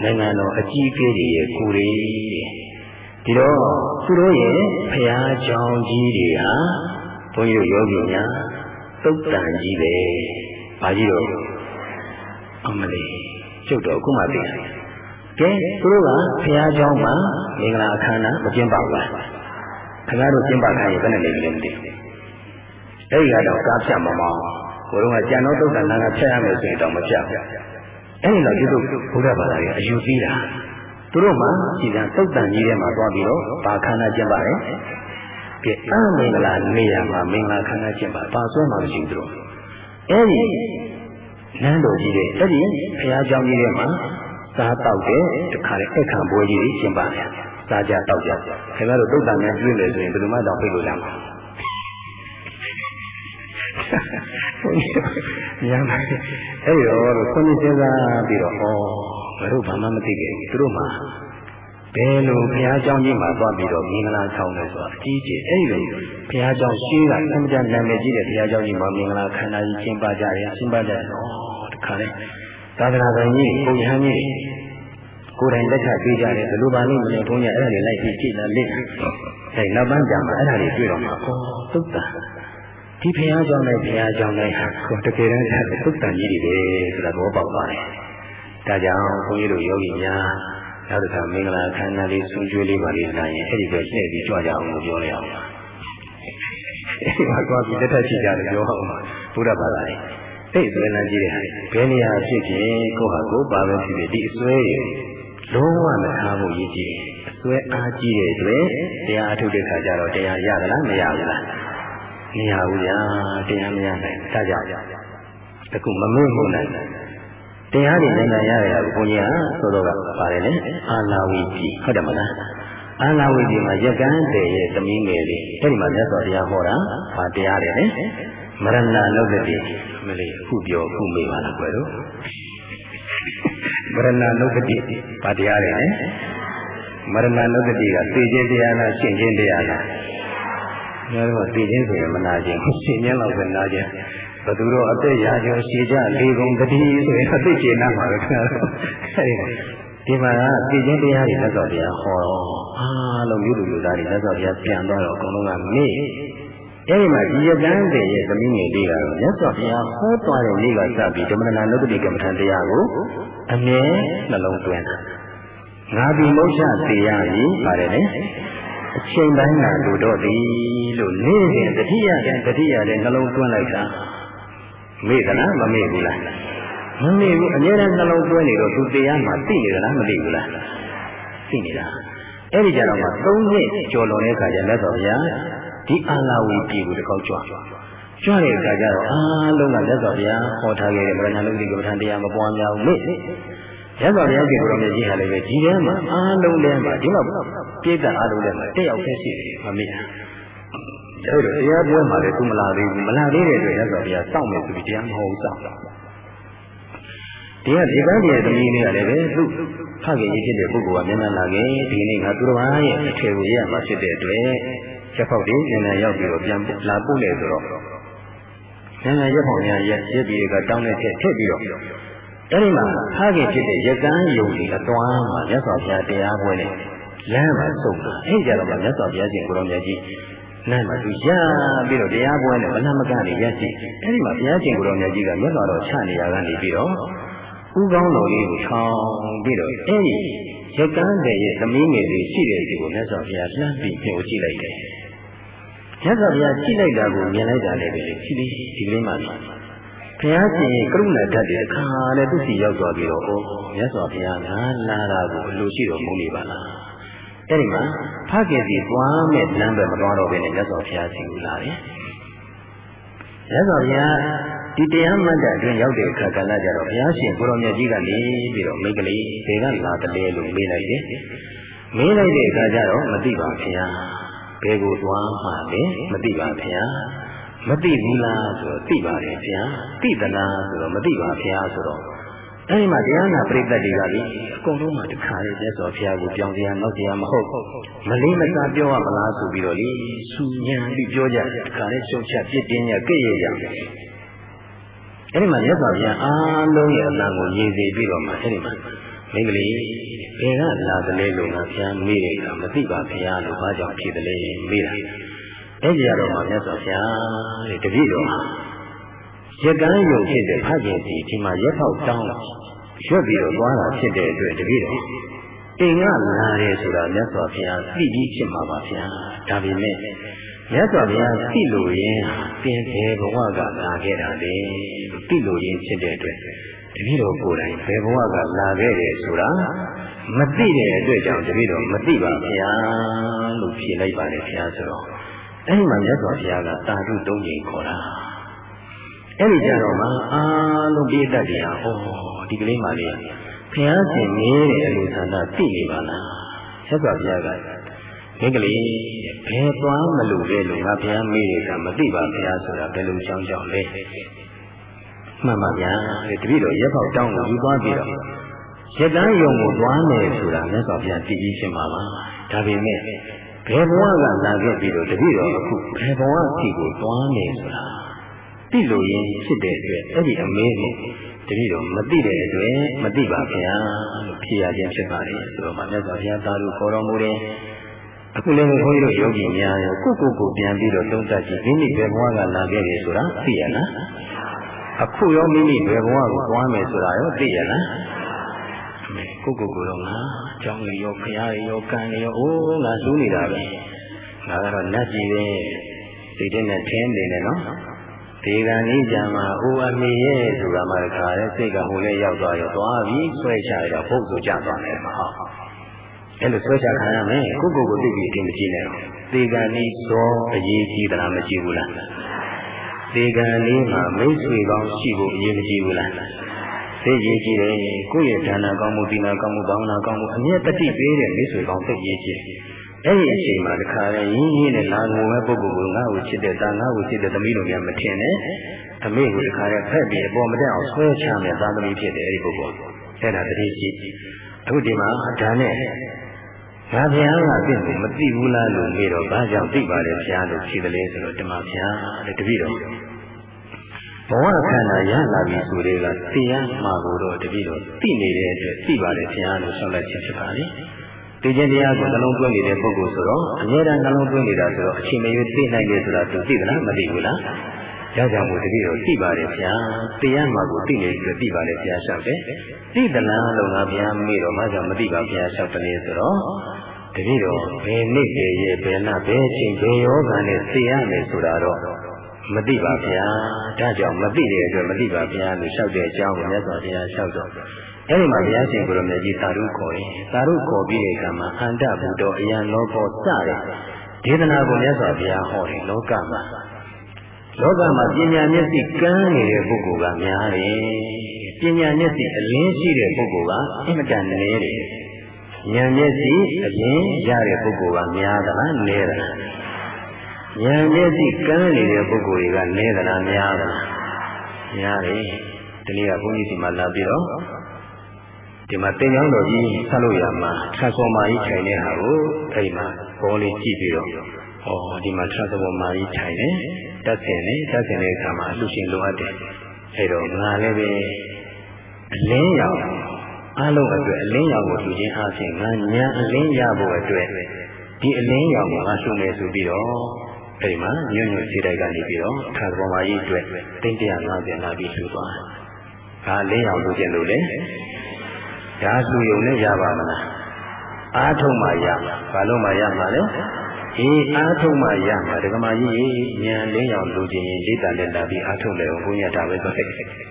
နိုင်ငံတော်အကြီးအကဲတွေရဲ့ကူတွေဒီတော့သူတို့ရဲ့ဖရာကြောင်ကြီးတွေဟာဘုန်းကြီးတို့ယောဂီများသုတ်တန်ကြီးပဲ။ဘာကြီးတော့အမလေးကျုပ်တော့အခုမှသိတယ်။ကဲသူတို့ကဖရာကြောင်မှာမင်္ဂလာအခမ်းအနားမကျင်းပဘူးလား။ ခင်ဗျားတို့ကျင်းပခိုင်းရင်ဘယ်နဲ့နေလဲမသိဘူး။အဲ့ဒီကတော့ကားဖြတ်မမောင်းကိုတော့ကကြံတော့သုတ်တန်ကဖြတ်ရမယ်ဆိုရင်တော့မဖြတ်ဘူး။အဲ့ဒီတော့ဒီလိုဘုရားဘာသာတွေအယူသီးတာ။သူတို့မှကြည်စံသုတ်တန်ကြီးထဲမှာသွားပြီးတော့ဘာခန္ဓာကျင့်ပါတယ်ကဲအမင်္ဂလာနေရာမှာမင်္ဂလာခန္ဓာကျင့်ပါဘာဆွဲမှမရှိဘူးသူတို့အဲ့ဒီနန်းတော်ကြီးတဲ့အဲ့ဒီဘုရားကျောင်းကြီးထဲမှာစားတောက်တဲ့တခါလေအခန့်ပွဲကြီးတွေကျင့်ပါတယ် စားကြတောက်ကြခင်ဗျားတို့သုတ်တန်များကျွေးမယ်ဆိုရင်ဘယ်လိုမှတော့ဖိတ်လို့ရမှာညမ်းအဲ့ဒီတော့ခွန်ကြီးစဉ်းစားပြီးတော့ဩဘယ်တော့မှမသိခဲ့ဘူးသူတို့မှဘယ်လိုဘုရားကျောင်းကြီးမှာသွားပြီးတော့မင်္ဂလာဆောင်လဲဆိုတာအကြီးကြီးအဲ့ဒီလိုဘုရားကျောင်းရှိတာအမှန်တန်နာမည်ကြီးတဲ့ဘုရားကျောင်းကြီးမှာမင်္ဂလာခန္ဓာကြီးကျင်းပကြတယ်ကျင်းပကြတယ်တော့တခါလေသာသနာ့ဘုံကြီးပုံရဟန်းကြီး ကိုယ်တိုင်လက်ထပ်ပေးကြတယ်ဘယ်လိုပါလိမ့်မလဲဘုန်းကြီးအဲ့ဒါတွေလိုက်ပြီးကြည့်လာလိမ့်အဲနောက်ပိုင်းကျမှအဲ့ဒါတွေတွေ့တော့မှာအော်သုတ်တာဒီဘုရားကျောင်းနဲ့ဘုရားကျောင်းနဲ့ဟာတကယ်တမ်းသုတ်တန်ကြီးတွေပဲဆိုတာသဘောပေါက်ပါတယ်ဒါကြောင့်ဘုန်းကြီးတို့ယောဂီများနောက်တစ်ခါမင်္ဂလာခန္ဓာလေးဆွကျွေးလေးပါလေးလာရင်အဲ့ဒီပဲလှည့်ပြီးကြွကြအောင်လို့ပြောလိုက်အောင်အဲ့ဒီမှာသွားပြီးတက်တက်ရှိကြတယ်ပြောအောင်ဘုရားဘာသာလေးအဲ့ဒီလမ်းကြီးတဲ့ဟာဘယ်နေရာဖြစ်ဖြစ်ကိုဟာကိုပါပဲဖြစ်ဖြစ်ဒီအစွဲရ လုံးဝမထားဖို့ရည်ကြည်အစွဲအားကြီးတဲ့အတွက်တရားအထုတဲ့ခါကျတော့တရားရသလားမရဘူးလားမရဘူးဗျာတရားမရနိုင်ဒါကြောင့်အခုမမေ့မှုနိုင်တရားတွေနိုင်ငံရရတာကိုဘုန်းကြီးကဆိုတော့ပါတယ်လေအာလာဝီကြီးဟုတ်တယ်မလားအာလာဝီကြီးမှာရကန်းတဲ့ရဲ့သမီးငယ်လေးအဲ့ဒီမှာမြတ်စွာဘုရားဟောတာဘာတရားတယ်လဲမရဏလုတ်တိမလေးအခုပြောအခုမေးပါလားကွယ်တို့ မရဏနုပတိဗာတရားတွေလေမရဏနုပတိကသိခြင်းတရားလားရှင်းခြင်းတရားလားညတော့သိခြင်းဆိုရင်မနာခြင်းရှင်းခြင်းလောက်ပဲနာခြင်းဘသူတို့အသက်ရာကျော်ရှည်ကြလေးကုန်တတိဆိုရင်အသက်ကျေနပ်မှာပဲခင်ဗျာအဲဒီဒီမှာသိခြင်းတရားတွေလက်တော်တရားဟောတော့အားလုံးမြို့လူလူသားတွေလက်တော်တရားပြန်သွားတော့အကုန်လုံးကမေ့အဲဒီမှာဒီရကန်းတဲ့ရဲ့သမီးငယ်လေးကတော့မြတ်စွာဘုရားဟောသွားတဲ့နေ့ကစပြီးဓမ္မနာနုပတိကမ္မထံတရားကို အမြဲနှလုံးသွင်းတာငါဒီမုတ်ချသေးရပြီပါတယ်လေအချိန်တိုင်းကလူတော့သည်လို့နေ့စဉ်တတိယတဲ့တတိယတဲ့နှလုံးသွင်းလိုက်တာမေ့သလားမမေ့ဘူးလားမမေ့ဘူးအများနဲ့နှလုံးသွင်းနေတော့သူတရားမှသိနေသလားမသိဘူးလားသိနေတာအဲ့ဒီကြတော့မှ၃နှစ်ကျော်လွန်တဲ့အခါကျလက်တော်ဗျာဒီအာလာဝီပြည်ကိုတကောက်ကြွ ကြွတဲ့အခါကျတော့အားလုံးကလက်တော်ဗျာဟောထားခဲ့တဲ့ဗရဏလုံးဒီကပ္ပထံတရားမပွားများဘူးမေ့ရသော်ဘုရားရှင်ကိုယ်တော်မြတ်ကြီးဟာလည်းပဲဒီထဲမှာအားလုံးထဲမှာဒီလောက်ပြည့်တဲ့အားလုံးထဲမှာတက်ရောက်ခဲ့ရှိတယ်မမေ့အဲ့တော့တရားပွဲမှာလည်းသူမလာသေးဘူးမလာသေးတဲ့အတွက်ရသော်ဘုရားစောင့်မယ်ဆိုပြီးတရားမဟုတ်စောင့်ဒီကဒီကန်းရဲ့သမီးလေးကလည်းပဲသူ့ဖခင်ကြီးဖြစ်တဲ့ပုဂ္ဂိုလ်ကမြန်မြန်လာခဲ့ဒီနေ့ကသူတော်ဘာရဲ့အထေကိုရမှာဖြစ်တဲ့အတွက်ချက်ဖောက်တွေမြန်မြန်ရောက်ပြီးတော့ပြန်လာပို့လေဆိုတော့မြ န်မြန်ရက်ဖောက်များရက်ရက်ပြီးကတောင်းတဲ့ချက်ထည့်ပြီးတော့အဲဒီမှာဖခင်ဖြစ်တဲ့ရကန်းယုံဒီအတွမ်းမှာမြတ်စွာဘုရားတရားပွဲနဲ့လမ်းမှာစုံတာအဲဒီကြတော့မြတ်စွာဘုရားရှင်ကိုရောမြတ်ကြီးလမ်းမှာသူရပြီးတော့တရားပွဲနဲ့မလမ်းမကနေရက်ကြည့်အဲဒီမှာဘုရားရှင်ကိုရောမြတ်ကြီးကမြတ်စွာတော်ချနေရာကနေပြီးတော့ဥကောင်းတော်လေးကိုထောင်ပြီးတော့အဲဒီရကန်းတဲ့ရဲ့သမီးငယ်လေးရှိတဲ့ဒီကိုမြတ်စွာဘုရားလှမ်းပြီးမြှုပ်ကြည့်လိုက်တယ် မြတ်စွာဘုရားကြည့်လိုက်တာကိုမြင်လိုက်တာလည်းပဲကြည့်ပြီးဒီကလေးမှဘုရားရှင်ရဲ့ကရုဏာဓာတ်တွေအခါနဲ့သူစီရောက်သွားပြီးတော့အိုးမြတ်စွာဘုရားငါလာတာကိုအလိုရှိတော်မူနေပါလားအဲ့ဒီမှာဖခင်စီသွားမဲ့လမ်းပဲမသွားတော့ဘဲနဲ့မြတ်စွာဘုရားစီကိုလာတယ်မြတ်စွာဘုရားဒီတရားမှတ်တဲ့အတွင်းရောက်တဲ့အခါကလည်းကြတော့ဘုရားရှင်ကိုရောမြတ်ကြီးကနေပြီးတော့မိတ်ကလေးဘေကလာတလဲလို့မေးလိုက်တယ်မေးလိုက်တဲ့အခါကျတော့မသိပါဘုရား ဘယ်ကိုသွားမှလဲမသိပါဘုရားမသိဘူးလားဆိုတော့သိပါတယ်ဗျာသိသလားဆိုတော့မသိပါဗျာဆိုတော့အဲဒီမှာတရားနာပရိသတ်တွေကလေအကုန်လုံးမှာတခါလေကျက်စော်ဘုရားကိုပြောင်းတရားနောက်တရားမဟုတ်မလေးမစားပြောရမလားဆိုပြီးတော့လေစူညံပြီးပြောကြတခါလေရှုပ်ချက်ပြစ်တင်းကြကြည့်ရကြအဲဒီမှာမြတ်စွာဘုရားအားလုံးရဲ့အလံကိုရည်စည်ပြီးတော့မှအဲဒီမှာမိန်းကလေး ဘယ်ကလာသလဲလို့ငါဘုရားမေးတယ်ကမသိပါဘုရားလို့ဘာကြောင့်ဖြစ်တယ်လဲမေးတာအဲ့ဒီကတော့မှမြတ်စွာဘုရားတဲ့တပည့်တော်ရကန်းယုံဖြစ်တဲ့ဖခင်စီဒီမှာရက်ပေါက်တောင်းရွတ်ပြီးတော့သွားတာဖြစ်တဲ့အတွက်တပည့်တော်အိမ်ကလာတယ်ဆိုတာမြတ်စွာဘုရားသိပြီးဖြစ်မှာပါဗျာဒါပေမဲ့မြတ်စွာဘုရားသိလို့ရင်သင်ဘယ်ဘဝကလာခဲ့တာလဲသိလို့ရင်ဖြစ်တဲ့အတွက်တပည့်တော်ကိုယ်တိုင်ဘယ်ဘဝကလာခဲ့တယ်ဆိုတာ မသိတဲ့အတွက်ကြောင့်တပည့်တော်မသိပါဗျာလို့ဖြေလိုက်ပါတယ်ဗျာဆိုတော့အဲဒီမှာမြတ်စွာဘုရားကတာဓုသုံးချိန်ခေါ်တာအဲဒီကြတော့မှအားလုံးပြည့်တတ်တယ်ဟာဩဒီကလေးမှလေးဘုရားရှင်နေတဲ့အလိုဆန္ဒသိနေပါလားမြတ်စွာဘုရားကမိကလေးဘယ်သွားမလို့လဲလို့ငါဘုရားမေးတယ်ကမသိပါဘုရားဆိုတာဘယ်လိုကြောင်းကြောင်းလဲမှန်ပါဗျာတဲ့တပည့်တော်ရက်ပေါက်တောင်းကိုယူသွားပြီးတော့ ရတန်းယုံကိုသွားမယ်ဆိုတာမြတ်စွာဘုရားတည်ပြီးရှင်းပါပါဒါပေမဲ့ဘယ်ဘဝကလာခဲ့ပြီးတော့တပည့်တော်အခုဘယ်ဘဝစီကိုသွားနေဆိုတာသိလို့ရင်ဖြစ်တဲ့အတွက်အဲ့ဒီအမေးကိုတပည့်တော်မသိတဲ့အတွက်မသိပါဗျာလို့ဖြေရခြင်းဖြစ်ပါလေဆိုတော့မြတ်စွာဘုရားသားတို့ခေါ်တော်မူတယ်အခုလည်းဘုန်းကြီးတို့ယောဂီများရောကိုကိုကိုပြန်ပြီးတော့သုံးသပ်ကြည့်မိမိဘယ်ဘဝကလာခဲ့တယ်ဆိုတာသိရလားအခုရောမိမိဘယ်ဘဝကိုသွားမယ်ဆိုတာရောသိရလား ကိုကိုကိုတော့ငါကြောင်းရရောဖရားရရောကံရရောအိုးငါစိုးနေတာပဲငါကတော့နတ်ကြီးပဲစိတ်ထဲနဲ့ထင်းနေတယ်နော်ဒီကနေ့ကြမှာအိုးအမေရဲ့ဆိုတာမှတခါလဲစိတ်ကဟိုလဲရောက်သွားရောသွားပြီဆွဲချရတော့ပုတ်ဆိုကြသွားတယ်မဟုတ်အဲ့လိုဆွဲချခံရမယ်ကိုကိုကိုသိပြီးအင်းမကြည့်နဲ့ဒီကနေ့ဇောအရေးကြီးသလားမကြည့်ဘူးလားဒီကနေ့မှာမိတ်ဆွေကောင်းရှိဖို့အရေးမကြီးဘူးလား သိရေးကြည့်တယ်ကိုယ့်ရဲ့ဒါနကောင်းမှုသီလကောင်းမှုဘာဝနာကောင်းမှုအမြဲတတိပေးတဲ့မိတ်ဆွေကောင်းသိရေးကြည့်အဲ့ဒီအချိန်မှာတခါလေရင်းရင်းနဲ့လာငိုမဲ့ပုဂ္ဂိုလ်ကငါ့ကိုချစ်တဲ့သားငါ့ကိုချစ်တဲ့သမီးတို့များမထင်နဲ့အမေကိုတခါလေဖက်ပြီးအပေါ်မတက်အောင်ဆွဲချမယ်သားသမီးဖြစ်တယ်အဲ့ဒီပုဂ္ဂိုလ်အဲ့ဒါတတိရှိအခုဒီမှာဒါနဲ့ငါဘုရားကသိဖို့မသိဘူးလားလို့မေးတော့ဘာကြောင့်သိပါလဲဘုရားလို့ဖြေတယ်လေဆိုတော့တမဘုရားတဲ့တပည့်တော် ဘဝခန္ဓာရလာပြီဆိုတဲ့ကတရားမှာကိုတော့တပည့်တော်သိနေတဲ့အတွက်သိပါလေဘုရားလို့ဆောက်လိုက်ခြင်းဖြစ်ပါလေသိခြင်းတရားကိုနှလုံးသွင်းနေတဲ့ပုဂ္ဂိုလ်ဆိုတော့အမြဲတမ်းနှလုံးသွင်းနေတာဆိုတော့အချိန်မရွေးသိနိုင်တယ်ဆိုတာသူသိသလားမသိဘူးလားရောက်ကြမို့တပည့်တော်သိပါတယ်ဗျာတရားမှာကိုသိနေပြီးသိပါလေဘုရားလျှောက်တယ်သိသလားလို့ငါဘုရားမေးတော့မှကြောင့်မသိပါဘုရားလျှောက်တယ်ဆိုတော့တပည့်တော်ဘယ်နေ့ဘယ်ရက်ဘယ်နာဘယ်ချိန်ဘယ်ယောဂနဲ့သိရမယ်ဆိုတာတော့ မသိပါဗျာဒါကြောင့်မသိတဲ့အတွက်မသိပါဗျာလို့လျှောက်တဲ့အကြောင်းကိုမြတ်စွာဘုရားလျှောက်တော့အဲဒီမှာဘုရားရှင်ကိုရမေကြီးသာရုခေါ်ရင်သာရုခေါ်ပြီးတဲ့အခါမှာအန္တဘုဒ္ဓအယံလောဘောစတဲ့ဒေသနာကိုမြတ်စွာဘုရားဟောတယ်လောကမှာလောကမှာပညာမျက်စိကန်းနေတဲ့ပုဂ္ဂိုလ်ကများတယ်ပညာမျက်စိအလင်းရှိတဲ့ပုဂ္ဂိုလ်ကအင်မတန်နည်းတယ်ဉာဏ်မျက်စိအလင်းရတဲ့ပုဂ္ဂိုလ်ကများသလားနည်းသလား ဉာဏ်မျက်စိကန်းနေတဲ့ပုဂ္ဂိုလ်တွေကနည်းသလားများသလားများတယ်ဒီနေ့ကဘုန်းကြီးဒီမှာလာပြီးတော့ဒီမှာတင်ကြောင်းတော်ကြီးဆက်လို့ရမှာ transformer ကြီးထိုင်တဲ့ဟာကိုအဲ့မှာဘောလေးကြည့်ပြီးတော့ဟောဒီမှာ transformer ကြီးထိုင်တယ်တက်ဆင်နေတက်ဆင်တဲ့အခါမှာအလှရှင်လိုအပ်တယ်အဲ့တော့ငါလည်းပဲအလင်းရောင်အလုံးအတွက်အလင်းရောင်ကိုလူချင်းအားဖြင့်ငါညာအလင်းရဖို့အတွက်ဒီအလင်းရောင်ကိုငါရှုမယ်ဆိုပြီးတော့ အဲဒီမှာညွန့်ညွန့်ခြေတိုက်ကနေပြီးတော့ခါတော်မာကြီးအတွက်တိတ်150လာပြီးလှူသွား။ဒါအလင်းရောင်လူချင်းလို့လေဒါလှူယုံနဲ့ရပါမလား။အားထုတ်မှရမှာ။ဘာလို့မှရမှာလဲ။အေးအားထုတ်မှရမှာဒကမာကြီးဉာဏ်လင်းရောင်လူချင်းရင်လေးတန်နဲ့လာပြီးအားထုတ်လေအောင်ဘုန်းကြီးဒါပဲဆိုတယ်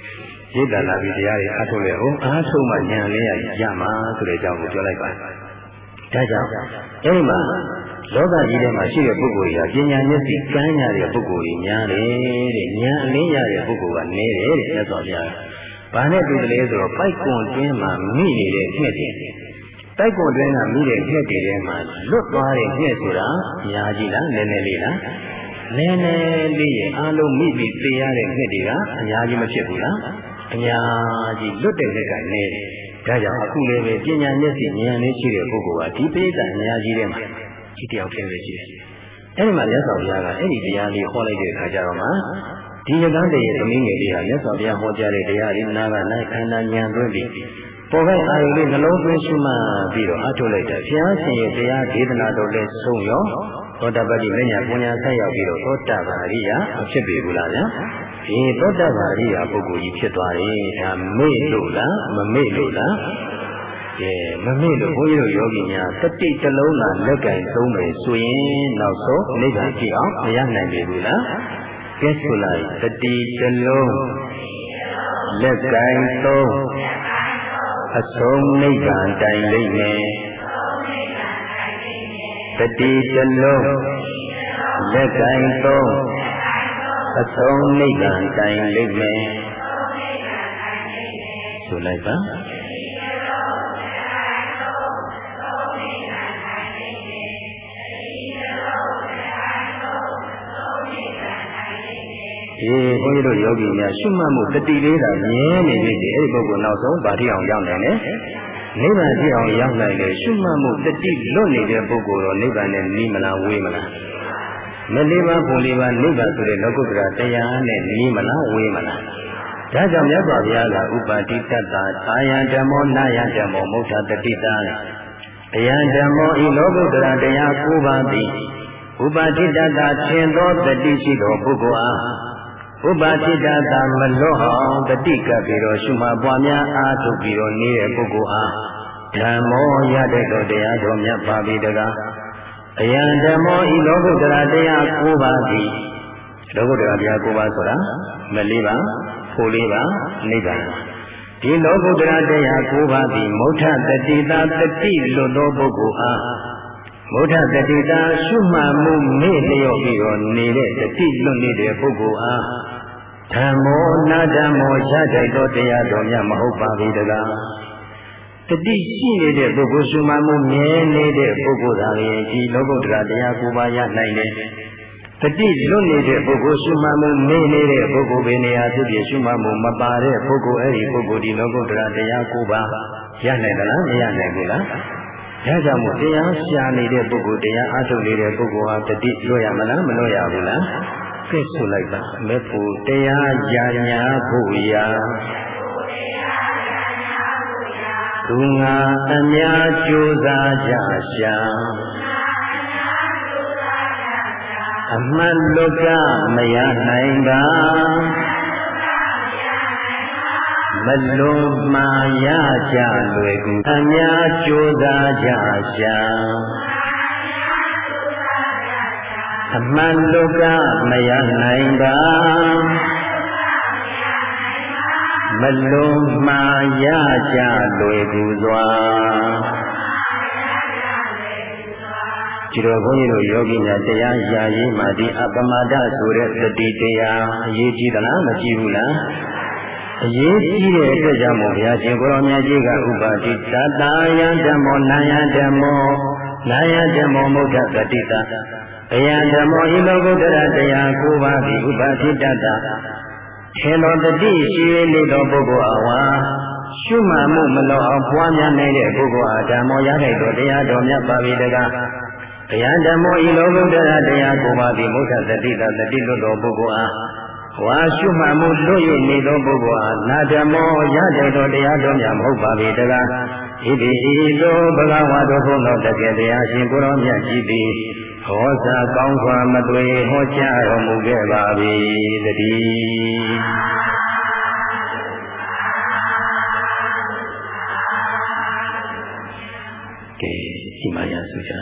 ။ရေးတန်လာပြီးတရားတွေအားထုတ်လေအောင်အားထုတ်မှဉာဏ်လင်းရရမှာဆိုတဲ့အကြောင်းကိုပြောလိုက်ပါဒါကြောင့်အဲဒီမှာ လောကကြီးထဲမှာရှိတဲ့ပုဂ္ဂိုလ်ကြီးကပညာမျက်စိကမ်းရတဲ့ပုဂ္ဂိုလ်ကြီးများတယ်တဲ့ဉာဏ်အလင်းရတဲ့ပုဂ္ဂိုလ်ကနည်းတယ်တဲ့မြတ်စွာဘုရား။ဘာနဲ့တူတယ်လဲဆိုတော့ပိုက်ကွန်တွင်းမှာမိနေတဲ့ငှက်တွေတိုက်ကွန်တွင်းကမိတဲ့ငှက်တွေထဲမှာလွတ်သွားတဲ့ငှက်ဆိုတာအများကြီးလားနည်းနည်းလေးလားနည်းနည်းလေးရဲ့အားလုံးမိပြီးသိရတဲ့ငှက်တွေကအများကြီးမဖြစ်ဘူးလားအများကြီးလွတ်တဲ့ငှက်ကနည်းတယ်ဒါကြောင့်အခုလည်းပဲပညာမျက်စိဉာဏ်လေးရှိတဲ့ပုဂ္ဂိုလ်ကဒီပိဋကအများကြီးထဲမှာ ဒီတယောက်တည်းပဲရှိတယ်။အဲဒီမှာမြတ်စွာဘုရားကအဲ့ဒီတရားလေးဟောလိုက်တဲ့အခါကျတော့မှဒီရကန်းတည်းရဲ့သမီးငယ်လေးဟာမြတ်စွာဘုရားဟောကြားတဲ့တရားလေးနာကနိုင်ခန္ဓာဉာဏ်သွင်းပြီးပေါ်ခဲ့အာရုံလေးနှလုံးသွင်းရှုမှတ်ပြီးတော့အထုတ်လိုက်တာဘုရားရှင်ရဲ့တရားဒေသနာတော်လည်းဆုံးရောသောတာပတိမညာပညာဆက်ရောက်ပြီးတော့သောတာပန်အရိယာဖြစ်ပြီဘူးလားဗျာဒီသောတာပန်အရိယာပုဂ္ဂိုလ်ကြီးဖြစ်သွားရင်ဒါမေ့လို့လားမမေ့လို့လား ကဲမမေ့လို့ဘုန်းကြီးတို့ယောဂီများတတိတလုံးသာလက်ကင်သုံးမယ်ဆိုရင်နောက်ဆုံးနိဗ္ဗာန်ကြည့်အောင်မရနိုင်ပြီဘူးလားကဲဆိုလိုက်တတိတလုံးလက်ကင်သုံးအဆုံးနိဗ္ဗာန်တိုင်လိမ့်မယ်တတိတလုံးလက်ကင်သုံးအဆုံးနိဗ္ဗာန်တိုင်လိမ့်မယ်ဆိုလိုက်ပါ ဒီဘုန်းကြီးတို့ယောဂီများရှုမှတ်မှုတတိလေးသာမြဲနေပြီဒီအဲ့ဒီပုဂ္ဂိုလ်နောက်ဆုံးဗာတိအောင်ရောက်နိုင်တယ်နိဗ္ဗာန်ကြည့်အောင်ရောက်နိုင်တယ်ရှုမှတ်မှုတတိလွတ်နေတဲ့ပုဂ္ဂိုလ်တော့နိဗ္ဗာန်နဲ့နီးမလားဝေးမလားမလေးပါးပုံလေးပါးနိဗ္ဗာန်ဆိုတဲ့လောကုတ္တရာတရားနဲ့နီးမလားဝေးမလားဒါကြောင့်မြတ်စွာဘုရားကဥပါတိတ္တအာယံဓမ္မောနာယံဓမ္မောမௌထတတိတာအယံဓမ္မောဤလောကုတ္တရာတရား၉ပါးသည်ဥပါတိတ္တသင်သောတတိရှိသောပုဂ္ဂိုလ်အား ဥပါတိတတာမလွတ်အောင်တတိကပ်ပြီးတော့ရှုမှတ်ပွားများအားထုတ်ပြီးတော့နေတဲ့ပုဂ္ဂိုလ်အားဓမ္မောရတဲ့တော်တရားတော်မြတ်ပါပြီတကားအယံဓမ္မောဤလောကုတ္တရာတရား၉ပါးသည်လောကုတ္တရာတရား၉ပါးဆိုတာမလေးပါဖို့လေးပါနိဗ္ဗာန်ဒီလောကုတ္တရာတရား၉ပါးသည်မௌထတတိတာတတိလွတ်သောပုဂ္ဂိုလ်အားမௌထတတိတာရှုမှတ်မှုမေ့လျော့ပြီးတော့နေတဲ့တတိလွတ်နေတဲ့ပုဂ္ဂိုလ်အား ဓမ္မောနာဓမ္မောရထိုက်သောတရားတော်များမဟုတ်ပါဘူးတကားတတိရှိနေတဲ့ပုဂ္ဂိုလ်ရှုမှတ်မှုမြဲနေတဲ့ပုဂ္ဂိုလ်သာလျှင်ဒီလောကုတ္တရာတရားကိုပါရနိုင်တယ်တတိလွတ်နေတဲ့ပုဂ္ဂိုလ်ရှုမှတ်မှုနေနေတဲ့ပုဂ္ဂိုလ်ပဲနေရာဖြစ်ဖြစ်ရှုမှတ်မှုမပါတဲ့ပုဂ္ဂိုလ်အဲ့ဒီပုဂ္ဂိုလ်ဒီလောကုတ္တရာတရားကိုပါရနိုင်သလားမရနိုင်ဘူးလားဒါကြောင့်မို့တရားရှာနေတဲ့ပုဂ္ဂိုလ်တရားအားထုတ်နေတဲ့ပုဂ္ဂိုလ်ဟာတတိလွတ်ရမလားမလွတ်ရဘူးလား ကဲဆိုလိုက်ပါမေဖို့တရားညာညာဖို့ရာသူငါအများကြိုးစားကြရှာအမှန်လွတ်ကမရနိုင်တာမလွန်မာရကြလွယ်ကူအများကြိုးစားကြရှာ အမှန်လွတ်ကမရနိုင်တာမလွန်မာရကြလွယ်ကူစွာဒီတော့ဘုန်းကြီးတို့ယောဂီများတရားရာရေးမှာဒီအပမဒဆိုတဲ့သတိတရားအရေးကြီးသလားမကြီးဘူးလားအရေးကြီးတဲ့အတွက်ကြောင့်မို့ဘုရားရှင်ကိုရောမြတ်ကြီးကဥပါတိသတ္တယံဓမ္မောနာယဓမ္မောနာယဓမ္မောမုဒ္ဒသတိတာ အယံဓမ္မောဤလောကုတ္တရတရားကိုပါသည်ဥပါတိတတ္တထေလောတတိရှိနေသောပုဂ္ဂိုလ်အဝါရှုမှတ်မှုမလောအောင်ပွားများနေတဲ့ပုဂ္ဂိုလ်အားဓမ္မောရတဲ့တော်တရားတော်မြတ်ပါပြီတကားတရားဓမ္မောဤလောကုတ္တရတရားကိုပါသည်မုဒ္ဒသတိတာတတိလွတ်တော်ပုဂ္ဂိုလ်အား ဝါရှုမှတ်မှုလွတ်ရနေသောပုဂ္ဂိုလ်အားနာဓမ္မောရတဲ့တော်တရားတော်များမဟုတ်ပါပြီတကားဣတိဤသို့ဘဂဝါတော်ဘုန်းတော်တကယ်တရားရှင်ကိုရောမြတ်ကြီးသည်ဟောစာကောင်းစွာမသွေဟောကြားတော်မူခဲ့ပါပြီတည်းကဲဒီမှာရဆိုကြ